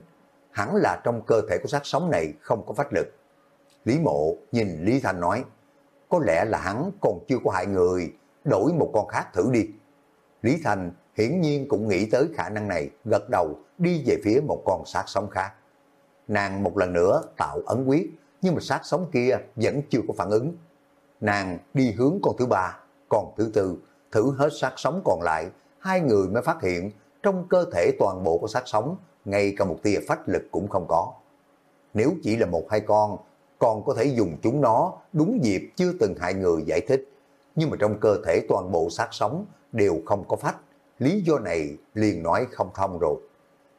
Hẳn là trong cơ thể của sát sống này không có phách lực. Lý mộ nhìn Lý Thanh nói, có lẽ là hắn còn chưa có hại người, đổi một con khác thử đi. Lý Thành hiển nhiên cũng nghĩ tới khả năng này, gật đầu đi về phía một con sát sống khác. Nàng một lần nữa tạo ấn quyết, nhưng mà sát sống kia vẫn chưa có phản ứng. Nàng đi hướng con thứ ba, con thứ tư, thử hết sát sống còn lại, hai người mới phát hiện trong cơ thể toàn bộ của sát sống, ngay cả một tia phách lực cũng không có. Nếu chỉ là một hai con, còn có thể dùng chúng nó đúng dịp chưa từng hại người giải thích. Nhưng mà trong cơ thể toàn bộ sát sống đều không có phách, lý do này liền nói không thông rồi.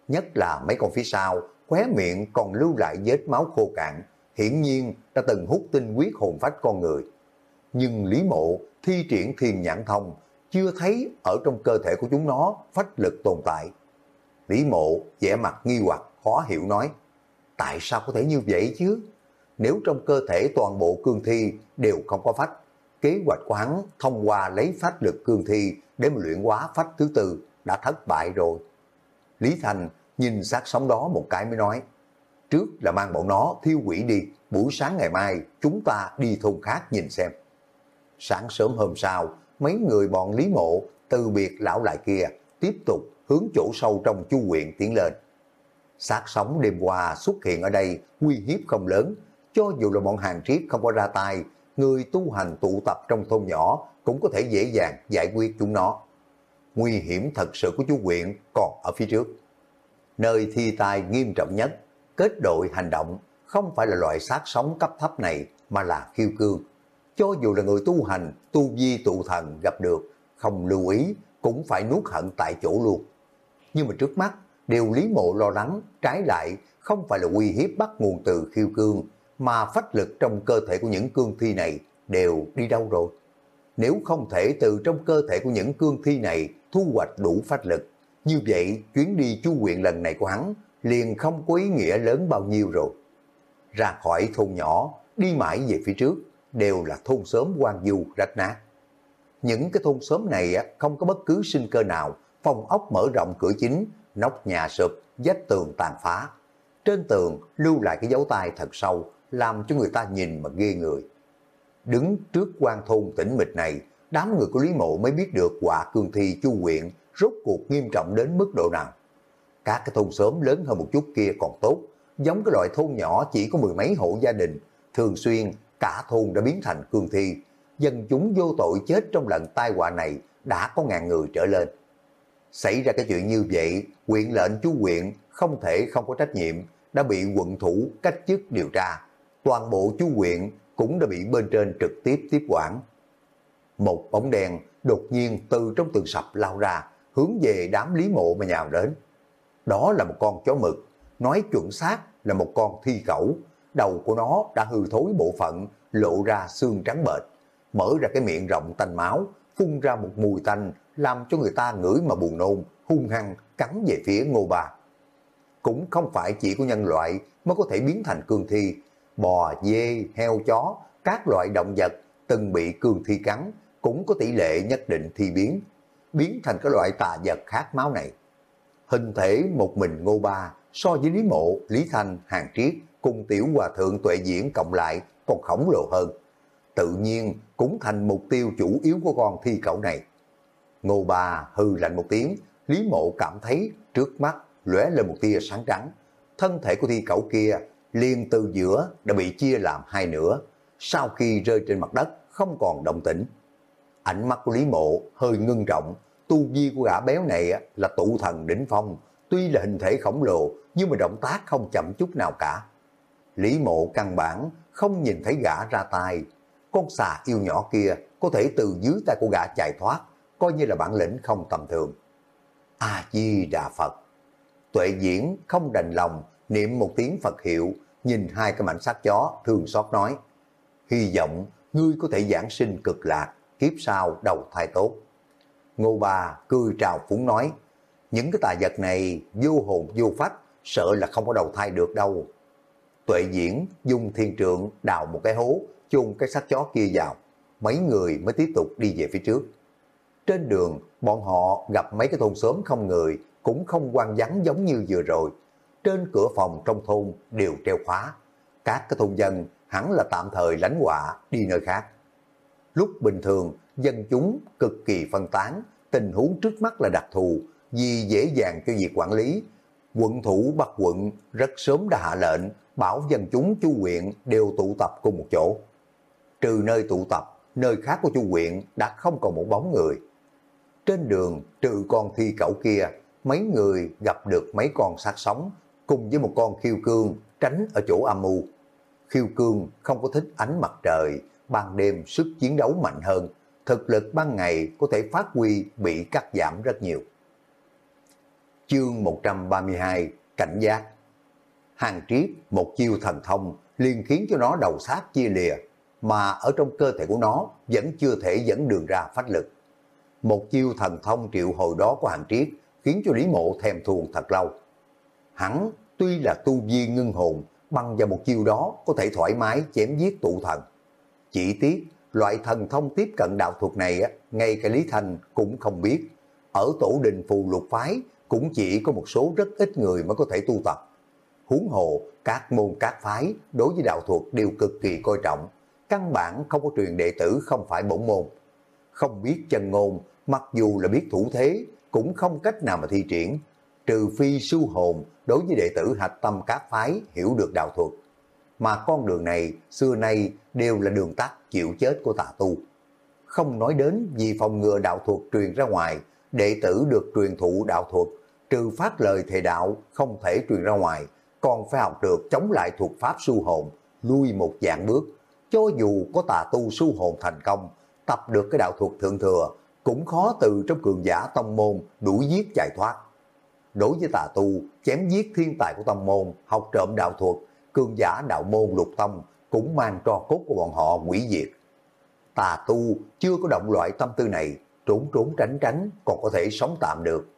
Nhất là mấy con phía sau, khóe miệng còn lưu lại vết máu khô cạn, hiển nhiên đã từng hút tinh huyết hồn phách con người. Nhưng Lý Mộ thi triển thiền nhãn thông, chưa thấy ở trong cơ thể của chúng nó phách lực tồn tại. Lý Mộ vẻ mặt nghi hoặc, khó hiểu nói, tại sao có thể như vậy chứ? Nếu trong cơ thể toàn bộ cương thi đều không có phách, kế hoạch của hắn thông qua lấy phách lực cương thi để mà luyện hóa phách thứ tư đã thất bại rồi. Lý Thành nhìn sát sống đó một cái mới nói, trước là mang bọn nó thiêu quỷ đi, buổi sáng ngày mai chúng ta đi thôn khác nhìn xem. Sáng sớm hôm sau, mấy người bọn Lý Mộ từ biệt lão lại kia, tiếp tục hướng chỗ sâu trong chu huyện tiến lên. Sát sống đêm qua xuất hiện ở đây nguy hiếp không lớn, cho dù là bọn hàng triết không có ra tay, người tu hành tụ tập trong thôn nhỏ cũng có thể dễ dàng giải quyết chúng nó. Nguy hiểm thật sự của chú huyện còn ở phía trước. Nơi thi tài nghiêm trọng nhất, kết đội hành động không phải là loại sát sống cấp thấp này mà là khiêu cương. Cho dù là người tu hành, tu vi tụ thần gặp được, không lưu ý, cũng phải nuốt hận tại chỗ luôn. Nhưng mà trước mắt, điều Lý Mộ lo lắng, trái lại không phải là uy hiếp bắt nguồn từ khiêu cương, mà phách lực trong cơ thể của những cương thi này đều đi đâu rồi? Nếu không thể từ trong cơ thể của những cương thi này thu hoạch đủ phách lực, như vậy chuyến đi chu quyện lần này của hắn liền không có ý nghĩa lớn bao nhiêu rồi. Ra khỏi thôn nhỏ, đi mãi về phía trước, đều là thôn xóm quan du rách nát. Những cái thôn xóm này không có bất cứ sinh cơ nào, phòng ốc mở rộng cửa chính, nóc nhà sụp, vách tường tàn phá. Trên tường lưu lại cái dấu tay thật sâu, làm cho người ta nhìn mà ghê người. Đứng trước quan thôn tĩnh mịch này, đám người của Lý Mộ mới biết được quả cương thi chu quyện rốt cuộc nghiêm trọng đến mức độ nào. Các cái thôn xóm lớn hơn một chút kia còn tốt, giống cái loại thôn nhỏ chỉ có mười mấy hộ gia đình, thường xuyên cả thôn đã biến thành cương thi, dân chúng vô tội chết trong lần tai họa này đã có ngàn người trở lên. Xảy ra cái chuyện như vậy, quyện lệnh chú quyện không thể không có trách nhiệm, đã bị quận thủ cách chức điều tra. Toàn bộ chú huyện cũng đã bị bên trên trực tiếp tiếp quản. Một bóng đèn đột nhiên từ trong tường sập lao ra, hướng về đám lý mộ mà nhào đến. Đó là một con chó mực, nói chuẩn xác là một con thi cẩu, đầu của nó đã hư thối bộ phận, lộ ra xương trắng bệch, mở ra cái miệng rộng tanh máu, phun ra một mùi tanh làm cho người ta ngửi mà buồn nôn, hung hăng cắn về phía ngô bà. Cũng không phải chỉ của nhân loại mới có thể biến thành cương thi, bò, dê, heo, chó, các loại động vật từng bị cương thi cắn cũng có tỷ lệ nhất định thi biến, biến thành các loại tà vật khác máu này. Hình thể một mình ngô ba so với Lý Mộ, Lý Thanh, Hàng Triết cùng tiểu hòa thượng tuệ diễn cộng lại còn khổng lồ hơn. Tự nhiên cũng thành mục tiêu chủ yếu của con thi cẩu này. Ngô Ba hư lạnh một tiếng, Lý Mộ cảm thấy trước mắt lóe lên một tia sáng trắng. Thân thể của thi cẩu kia liền từ giữa đã bị chia làm hai nửa. Sau khi rơi trên mặt đất không còn động tĩnh. Ánh mắt của Lý Mộ hơi ngưng trọng, tu vi của gã béo này là tụ thần đỉnh phong, tuy là hình thể khổng lồ nhưng mà động tác không chậm chút nào cả. Lý mộ căn bản không nhìn thấy gã ra tay. Con xà yêu nhỏ kia có thể từ dưới tay của gã chạy thoát, coi như là bản lĩnh không tầm thường. A-di-đà Phật Tuệ diễn không đành lòng, niệm một tiếng Phật hiệu, nhìn hai cái mảnh xác chó, thương xót nói, hy vọng ngươi có thể giảng sinh cực lạc, kiếp sau đầu thai tốt. Ngô bà cười trào phúng nói, những cái tà vật này vô hồn vô phách, sợ là không có đầu thai được đâu. Tuệ diễn dùng thiên trượng đào một cái hố, chôn cái xác chó kia vào, mấy người mới tiếp tục đi về phía trước. Trên đường, bọn họ gặp mấy cái thôn xóm không người, cũng không quan vắng giống như vừa rồi. Trên cửa phòng trong thôn đều treo khóa. Các cái thôn dân hẳn là tạm thời lánh họa đi nơi khác. Lúc bình thường, dân chúng cực kỳ phân tán, tình huống trước mắt là đặc thù, vì dễ dàng cho việc quản lý. Quận thủ Bắc quận rất sớm đã hạ lệnh, bảo dân chúng chu huyện đều tụ tập cùng một chỗ. Trừ nơi tụ tập, nơi khác của chu huyện đã không còn một bóng người. Trên đường, trừ con thi cẩu kia, mấy người gặp được mấy con sát sống, cùng với một con khiêu cương tránh ở chỗ âm mưu. Khiêu cương không có thích ánh mặt trời, ban đêm sức chiến đấu mạnh hơn, thực lực ban ngày có thể phát huy bị cắt giảm rất nhiều. Chương 132 Cảnh giác Hàng triết một chiêu thần thông liền khiến cho nó đầu sát chia lìa, mà ở trong cơ thể của nó vẫn chưa thể dẫn đường ra phát lực. Một chiêu thần thông triệu hồi đó của hàng triết khiến cho Lý Mộ thèm thuồng thật lâu. Hắn tuy là tu vi ngưng hồn, bằng vào một chiêu đó có thể thoải mái chém giết tụ thần. Chỉ tiếc, loại thần thông tiếp cận đạo thuật này, ngay cả Lý Thành cũng không biết. Ở tổ đình phù lục phái cũng chỉ có một số rất ít người mới có thể tu tập. Huống hồ, các môn các phái đối với đạo thuật đều cực kỳ coi trọng. Căn bản không có truyền đệ tử không phải bổn môn. Không biết chân ngôn, mặc dù là biết thủ thế, cũng không cách nào mà thi triển. Trừ phi su hồn đối với đệ tử hạch tâm các phái hiểu được đạo thuật. Mà con đường này xưa nay đều là đường tắt chịu chết của tà tu. Không nói đến vì phòng ngừa đạo thuật truyền ra ngoài, đệ tử được truyền thụ đạo thuật, trừ phát lời thề đạo không thể truyền ra ngoài, còn phải học được chống lại thuật pháp su hồn, lui một dạng bước. Cho dù có tà tu su hồn thành công, tập được cái đạo thuật thượng thừa, cũng khó từ trong cường giả tông môn đuổi giết chạy thoát. Đối với tà tu, chém giết thiên tài của tâm môn, học trộm đạo thuật, cường giả đạo môn lục tông cũng mang trò cốt của bọn họ quỷ diệt. Tà tu chưa có động loại tâm tư này, trốn trốn tránh tránh còn có thể sống tạm được.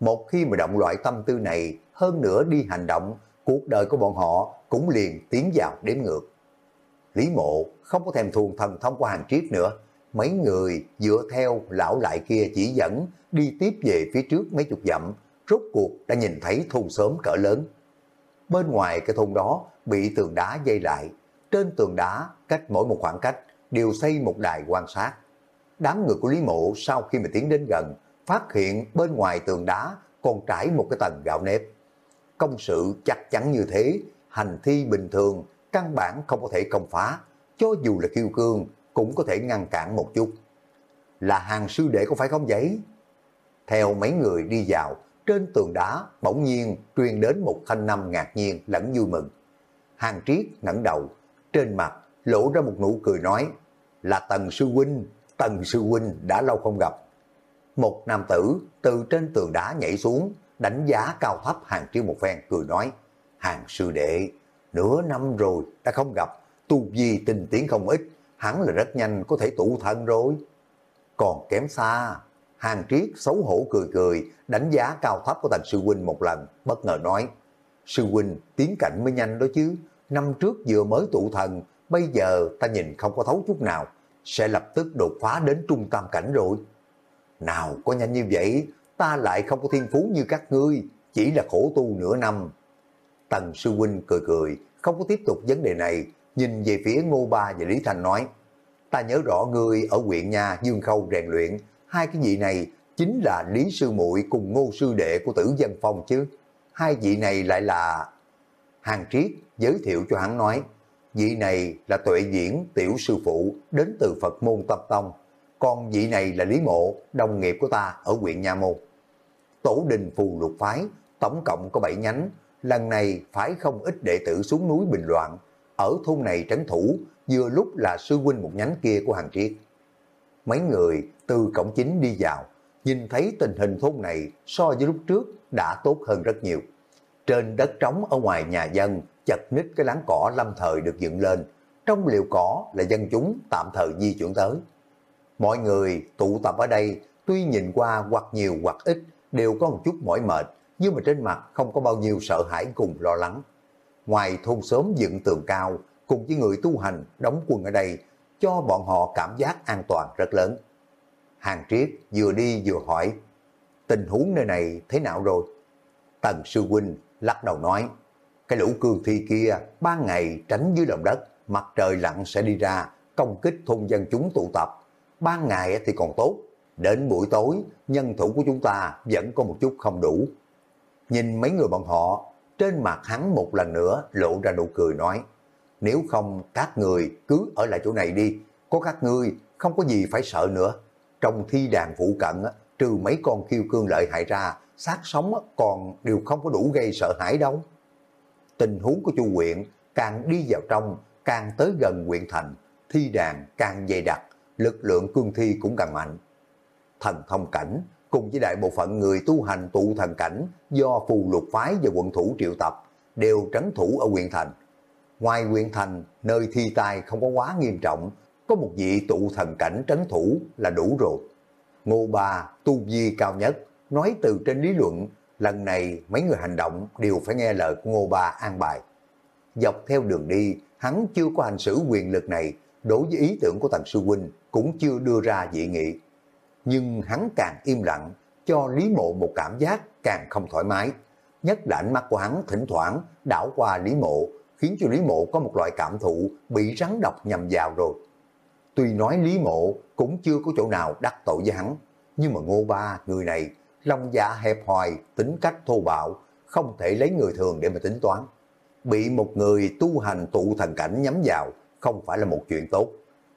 Một khi mà động loại tâm tư này hơn nữa đi hành động, cuộc đời của bọn họ cũng liền tiến vào đếm ngược. Lý mộ không có thèm thuồng thần thông qua hàng triết nữa, mấy người dựa theo lão lại kia chỉ dẫn đi tiếp về phía trước mấy chục dặm, rốt cuộc đã nhìn thấy thôn sớm cỡ lớn. Bên ngoài cái thôn đó bị tường đá dây lại, trên tường đá cách mỗi một khoảng cách đều xây một đài quan sát. Đám người của Lý Mộ sau khi mà tiến đến gần, phát hiện bên ngoài tường đá còn trải một cái tầng gạo nếp. Công sự chắc chắn như thế, hành thi bình thường, căn bản không có thể công phá, cho dù là kiêu cương cũng có thể ngăn cản một chút. Là hàng sư đệ có phải không vậy? Theo mấy người đi vào, trên tường đá bỗng nhiên truyền đến một thanh năm ngạc nhiên lẫn vui mừng. Hàng triết ngẩng đầu, trên mặt lộ ra một nụ cười nói, là Tần Sư Huynh, Tần Sư Huynh đã lâu không gặp. Một nam tử từ trên tường đá nhảy xuống, đánh giá cao thấp hàng triết một phen, cười nói, hàng sư đệ, nửa năm rồi đã không gặp, tu vi tình tiến không ít, hắn là rất nhanh có thể tụ thân rồi. Còn kém xa, hàng triết xấu hổ cười cười, đánh giá cao thấp của thành sư huynh một lần, bất ngờ nói, sư huynh tiến cảnh mới nhanh đó chứ, năm trước vừa mới tụ thần, bây giờ ta nhìn không có thấu chút nào, sẽ lập tức đột phá đến trung tam cảnh rồi. Nào có nhanh như vậy, ta lại không có thiên phú như các ngươi, chỉ là khổ tu nửa năm. Tần sư huynh cười cười, không có tiếp tục vấn đề này, nhìn về phía Ngô Ba và Lý Thành nói, ta nhớ rõ ngươi ở huyện nhà Dương Khâu rèn luyện, hai cái vị này chính là Lý Sư muội cùng Ngô Sư Đệ của tử dân phong chứ. Hai vị này lại là... Hàng Triết giới thiệu cho hắn nói, vị này là tuệ diễn tiểu sư phụ đến từ Phật môn Tâm Tông, còn vị này là Lý Mộ, đồng nghiệp của ta ở huyện Nha Môn. Tổ đình phù lục phái, tổng cộng có 7 nhánh, lần này phải không ít đệ tử xuống núi Bình Loạn, ở thôn này trấn thủ, vừa lúc là sư huynh một nhánh kia của hàng triết. Mấy người từ cổng chính đi vào, nhìn thấy tình hình thôn này so với lúc trước đã tốt hơn rất nhiều. Trên đất trống ở ngoài nhà dân chật nít cái láng cỏ lâm thời được dựng lên. Trong liều cỏ là dân chúng tạm thời di chuyển tới. Mọi người tụ tập ở đây tuy nhìn qua hoặc nhiều hoặc ít đều có một chút mỏi mệt, nhưng mà trên mặt không có bao nhiêu sợ hãi cùng lo lắng. Ngoài thôn sớm dựng tường cao, cùng với người tu hành đóng quân ở đây, cho bọn họ cảm giác an toàn rất lớn. Hàng Triết vừa đi vừa hỏi, tình huống nơi này thế nào rồi? Tần Sư Huynh lắc đầu nói, cái lũ cương thi kia ban ngày tránh dưới lòng đất, mặt trời lặn sẽ đi ra, công kích thôn dân chúng tụ tập. Ban ngày thì còn tốt, đến buổi tối nhân thủ của chúng ta vẫn có một chút không đủ. Nhìn mấy người bọn họ, trên mặt hắn một lần nữa lộ ra nụ cười nói, nếu không các người cứ ở lại chỗ này đi, có các ngươi không có gì phải sợ nữa. Trong thi đàn phụ cận, trừ mấy con kiêu cương lợi hại ra, sát sống còn đều không có đủ gây sợ hãi đâu. Tình huống của chu huyện càng đi vào trong, càng tới gần huyện thành, thi đàn càng dày đặc, lực lượng cương thi cũng càng mạnh. Thần thông cảnh cùng với đại bộ phận người tu hành tụ thần cảnh do phù lục phái và quận thủ triệu tập đều trấn thủ ở huyện thành. Ngoài huyện thành, nơi thi tai không có quá nghiêm trọng, có một vị tụ thần cảnh trấn thủ là đủ rồi. Ngô Ba, tu vi cao nhất, nói từ trên lý luận, lần này mấy người hành động đều phải nghe lời của Ngô Ba an bài. Dọc theo đường đi, hắn chưa có hành xử quyền lực này, đối với ý tưởng của Tần Sư Huynh cũng chưa đưa ra dị nghị. Nhưng hắn càng im lặng, cho Lý Mộ một cảm giác càng không thoải mái. Nhất là ánh mắt của hắn thỉnh thoảng đảo qua Lý Mộ, khiến cho Lý Mộ có một loại cảm thụ bị rắn độc nhầm vào rồi. Tuy nói Lý Mộ cũng chưa có chỗ nào đắc tội với hắn, nhưng mà Ngô Ba, người này, lòng dạ hẹp hòi, tính cách thô bạo, không thể lấy người thường để mà tính toán. Bị một người tu hành tụ thần cảnh nhắm vào, không phải là một chuyện tốt.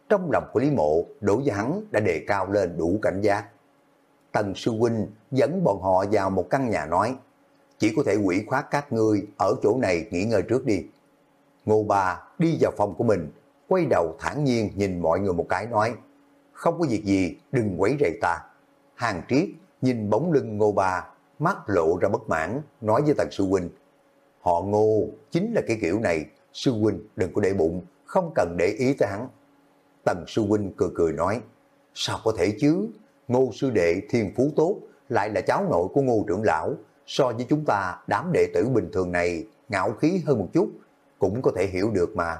Trong lòng của Lý Mộ, đối với hắn đã đề cao lên đủ cảnh giác. Tần Sư Huynh dẫn bọn họ vào một căn nhà nói, chỉ có thể quỷ khoát các ngươi ở chỗ này nghỉ ngơi trước đi. Ngô bà đi vào phòng của mình, quay đầu thản nhiên nhìn mọi người một cái nói, không có việc gì, đừng quấy rầy ta. Hàng Triết nhìn bóng lưng Ngô bà, mắt lộ ra bất mãn, nói với Tần Sư Huynh, họ Ngô chính là cái kiểu này, Sư Huynh đừng có để bụng, không cần để ý tới hắn. Tần Sư Huynh cười cười nói, sao có thể chứ, Ngô Sư Đệ thiên phú tốt, lại là cháu nội của Ngô Trưởng Lão, so với chúng ta đám đệ tử bình thường này ngạo khí hơn một chút, cũng có thể hiểu được mà.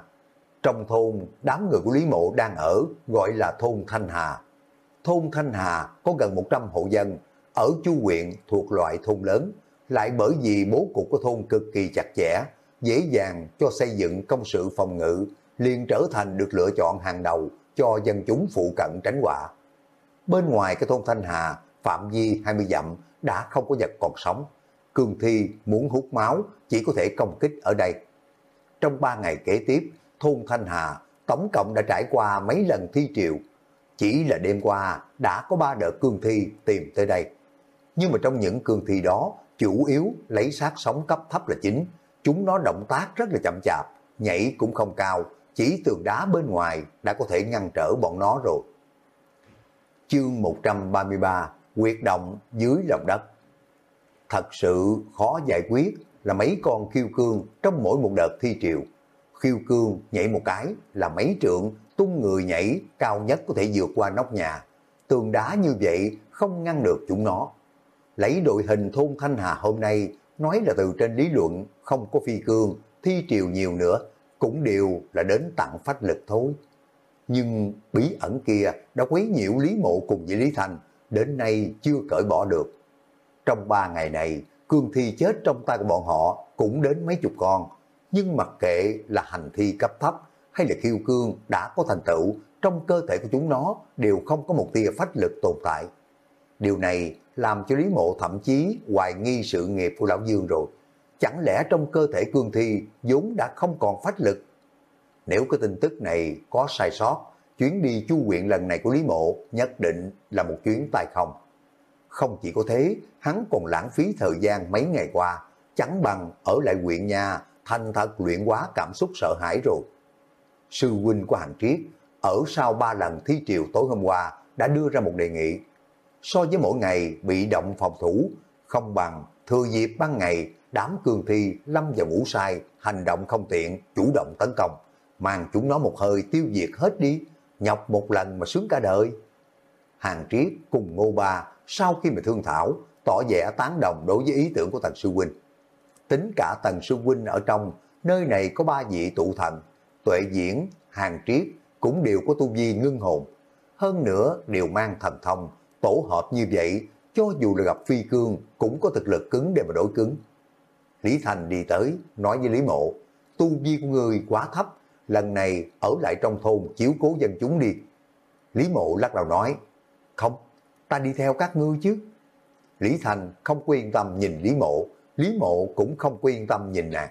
Trong thôn, đám người của Lý Mộ đang ở, gọi là thôn Thanh Hà. Thôn Thanh Hà có gần 100 hộ dân, ở chu huyện thuộc loại thôn lớn, lại bởi vì bố cục của thôn cực kỳ chặt chẽ, dễ dàng cho xây dựng công sự phòng ngự, liền trở thành được lựa chọn hàng đầu cho dân chúng phụ cận tránh họa. Bên ngoài cái thôn Thanh Hà, phạm vi 20 dặm đã không có vật còn sống. cường thi muốn hút máu chỉ có thể công kích ở đây. Trong 3 ngày kế tiếp, thôn Thanh Hà tổng cộng đã trải qua mấy lần thi triệu. Chỉ là đêm qua đã có 3 đợt cương thi tìm tới đây. Nhưng mà trong những cương thi đó, chủ yếu lấy sát sống cấp thấp là chính. Chúng nó động tác rất là chậm chạp, nhảy cũng không cao, chỉ tường đá bên ngoài đã có thể ngăn trở bọn nó rồi. Chương 133 Quyệt động dưới lòng đất Thật sự khó giải quyết là mấy con khiêu cương trong mỗi một đợt thi triều, Khiêu cương nhảy một cái là mấy trượng, tung người nhảy cao nhất có thể vượt qua nóc nhà. Tường đá như vậy không ngăn được chúng nó. Lấy đội hình thôn Thanh Hà hôm nay nói là từ trên lý luận không có phi cương, thi triều nhiều nữa, cũng đều là đến tặng phách lực thôi. Nhưng bí ẩn kia đã quấy nhiễu Lý Mộ cùng với Lý Thành, đến nay chưa cởi bỏ được. Trong ba ngày này, cương thi chết trong tay của bọn họ cũng đến mấy chục con, nhưng mặc kệ là hành thi cấp thấp hay là khiêu cương đã có thành tựu, trong cơ thể của chúng nó đều không có một tia phách lực tồn tại. Điều này làm cho Lý Mộ thậm chí hoài nghi sự nghiệp của Lão Dương rồi. Chẳng lẽ trong cơ thể cương thi vốn đã không còn phách lực? Nếu cái tin tức này có sai sót, chuyến đi chu huyện lần này của Lý Mộ nhất định là một chuyến tài không. Không chỉ có thế, hắn còn lãng phí thời gian mấy ngày qua, chẳng bằng ở lại huyện nhà, thành thật luyện quá cảm xúc sợ hãi rồi. Sư huynh của Hành Triết, ở sau ba lần thi triều tối hôm qua, đã đưa ra một đề nghị. So với mỗi ngày bị động phòng thủ, không bằng thừa dịp ban ngày đám cương thi lâm vào ngủ sai, hành động không tiện, chủ động tấn công, mang chúng nó một hơi tiêu diệt hết đi, nhọc một lần mà sướng cả đời. Hàng Triết cùng Ngô Ba sau khi mà thương thảo, tỏ vẻ tán đồng đối với ý tưởng của Tần Sư Huynh. Tính cả Tần Sư Huynh ở trong, nơi này có ba vị tụ thần, tuệ diễn, hàng triết cũng đều có tu vi ngưng hồn. Hơn nữa đều mang thần thông, tổ hợp như vậy, cho dù là gặp phi cương cũng có thực lực cứng để mà đối cứng. Lý Thành đi tới, nói với Lý Mộ, tu vi của người quá thấp, lần này ở lại trong thôn chiếu cố dân chúng đi. Lý Mộ lắc đầu nói, không, ta đi theo các ngươi chứ. Lý Thành không quyên tâm nhìn Lý Mộ, Lý Mộ cũng không quyên tâm nhìn nàng.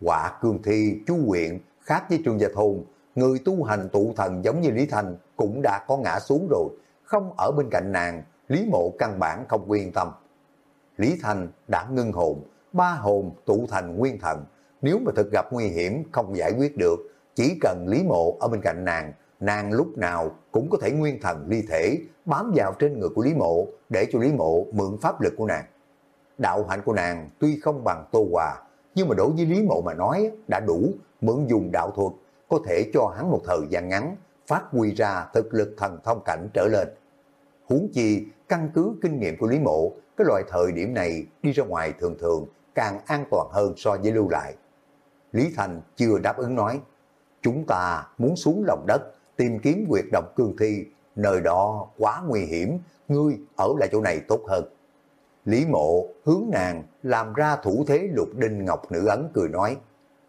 Quả cương thi, chú huyện, khác với trường gia thôn, người tu hành tụ thần giống như Lý Thành cũng đã có ngã xuống rồi, không ở bên cạnh nàng, Lý Mộ căn bản không quyên tâm. Lý Thành đã ngưng hồn, ba hồn tụ thành nguyên thần, nếu mà thực gặp nguy hiểm không giải quyết được, chỉ cần Lý Mộ ở bên cạnh nàng, nàng lúc nào cũng có thể nguyên thần ly thể bám vào trên người của Lý Mộ để cho Lý Mộ mượn pháp lực của nàng. Đạo hạnh của nàng tuy không bằng Tô Hòa, nhưng mà đối với Lý Mộ mà nói đã đủ mượn dùng đạo thuật có thể cho hắn một thời gian ngắn phát huy ra thực lực thần thông cảnh trở lên. Huống chi căn cứ kinh nghiệm của Lý Mộ, cái loại thời điểm này đi ra ngoài thường thường càng an toàn hơn so với lưu lại. Lý Thành chưa đáp ứng nói, chúng ta muốn xuống lòng đất tìm kiếm quyệt độc cương thi, nơi đó quá nguy hiểm, ngươi ở lại chỗ này tốt hơn. Lý mộ hướng nàng làm ra thủ thế lục đinh ngọc nữ ấn cười nói,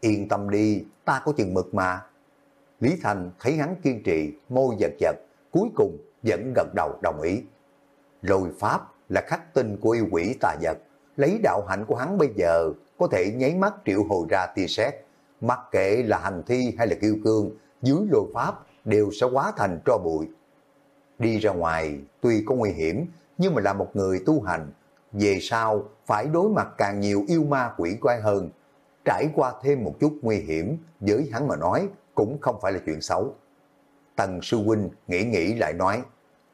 yên tâm đi, ta có chừng mực mà. Lý Thành thấy hắn kiên trì, môi giật giật, cuối cùng vẫn gật đầu đồng ý. Lôi pháp là khắc tinh của yêu quỷ tà vật, lấy đạo hạnh của hắn bây giờ có thể nháy mắt triệu hồi ra tia sét mặc kệ là hành thi hay là kiêu cương, dưới lôi pháp đều sẽ hóa thành tro bụi. Đi ra ngoài tuy có nguy hiểm, nhưng mà là một người tu hành, về sau phải đối mặt càng nhiều yêu ma quỷ quái hơn. Trải qua thêm một chút nguy hiểm, với hắn mà nói cũng không phải là chuyện xấu. Tần Sư Huynh nghĩ nghĩ lại nói,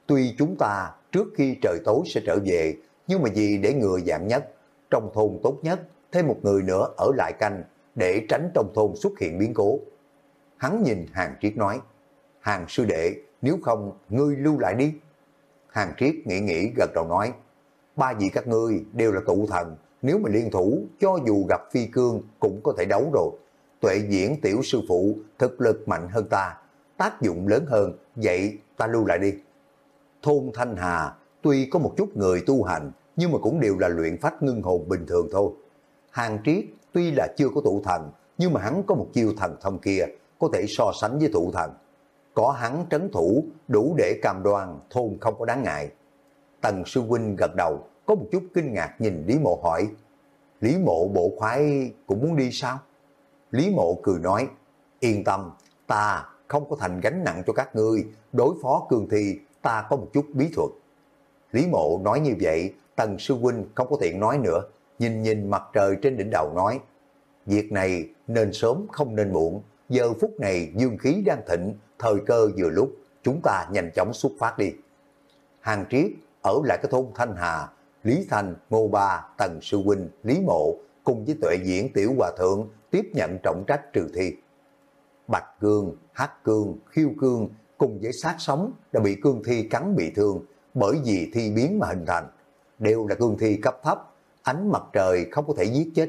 tuy chúng ta trước khi trời tối sẽ trở về, nhưng mà vì để ngừa dạng nhất, trong thôn tốt nhất, thêm một người nữa ở lại canh, để tránh trong thôn xuất hiện biến cố. Hắn nhìn Hàng Triết nói, Hàng sư đệ, nếu không, ngươi lưu lại đi. Hàng Triết nghĩ nghĩ gật đầu nói, ba vị các ngươi đều là tụ thần, nếu mà liên thủ, cho dù gặp phi cương cũng có thể đấu rồi. Tuệ diễn tiểu sư phụ thực lực mạnh hơn ta, tác dụng lớn hơn, vậy ta lưu lại đi. Thôn Thanh Hà tuy có một chút người tu hành, nhưng mà cũng đều là luyện phách ngưng hồn bình thường thôi. Hàng Triết tuy là chưa có tụ thần, nhưng mà hắn có một chiêu thần thông kia, có thể so sánh với tụ thần. Có hắn trấn thủ, đủ để cam đoan thôn không có đáng ngại. Tần sư huynh gật đầu, có một chút kinh ngạc nhìn Lý Mộ hỏi, Lý Mộ bộ khoái cũng muốn đi sao? Lý Mộ cười nói, yên tâm, ta không có thành gánh nặng cho các ngươi, đối phó cường thi ta có một chút bí thuật. Lý Mộ nói như vậy, Tần Sư Huynh không có tiện nói nữa, nhìn nhìn mặt trời trên đỉnh đầu nói, việc này nên sớm không nên muộn, giờ phút này dương khí đang thịnh, thời cơ vừa lúc, chúng ta nhanh chóng xuất phát đi. Hàng Triết ở lại cái thôn Thanh Hà, Lý Thành, Ngô Ba, Tần Sư Huynh, Lý Mộ cùng với tuệ diễn Tiểu Hòa Thượng tiếp nhận trọng trách trừ thi. Bạch Cương, Hắc Cương, Khiêu Cương cùng với sát sống đã bị cương thi cắn bị thương bởi vì thi biến mà hình thành. Đều là cương thi cấp thấp, ánh mặt trời không có thể giết chết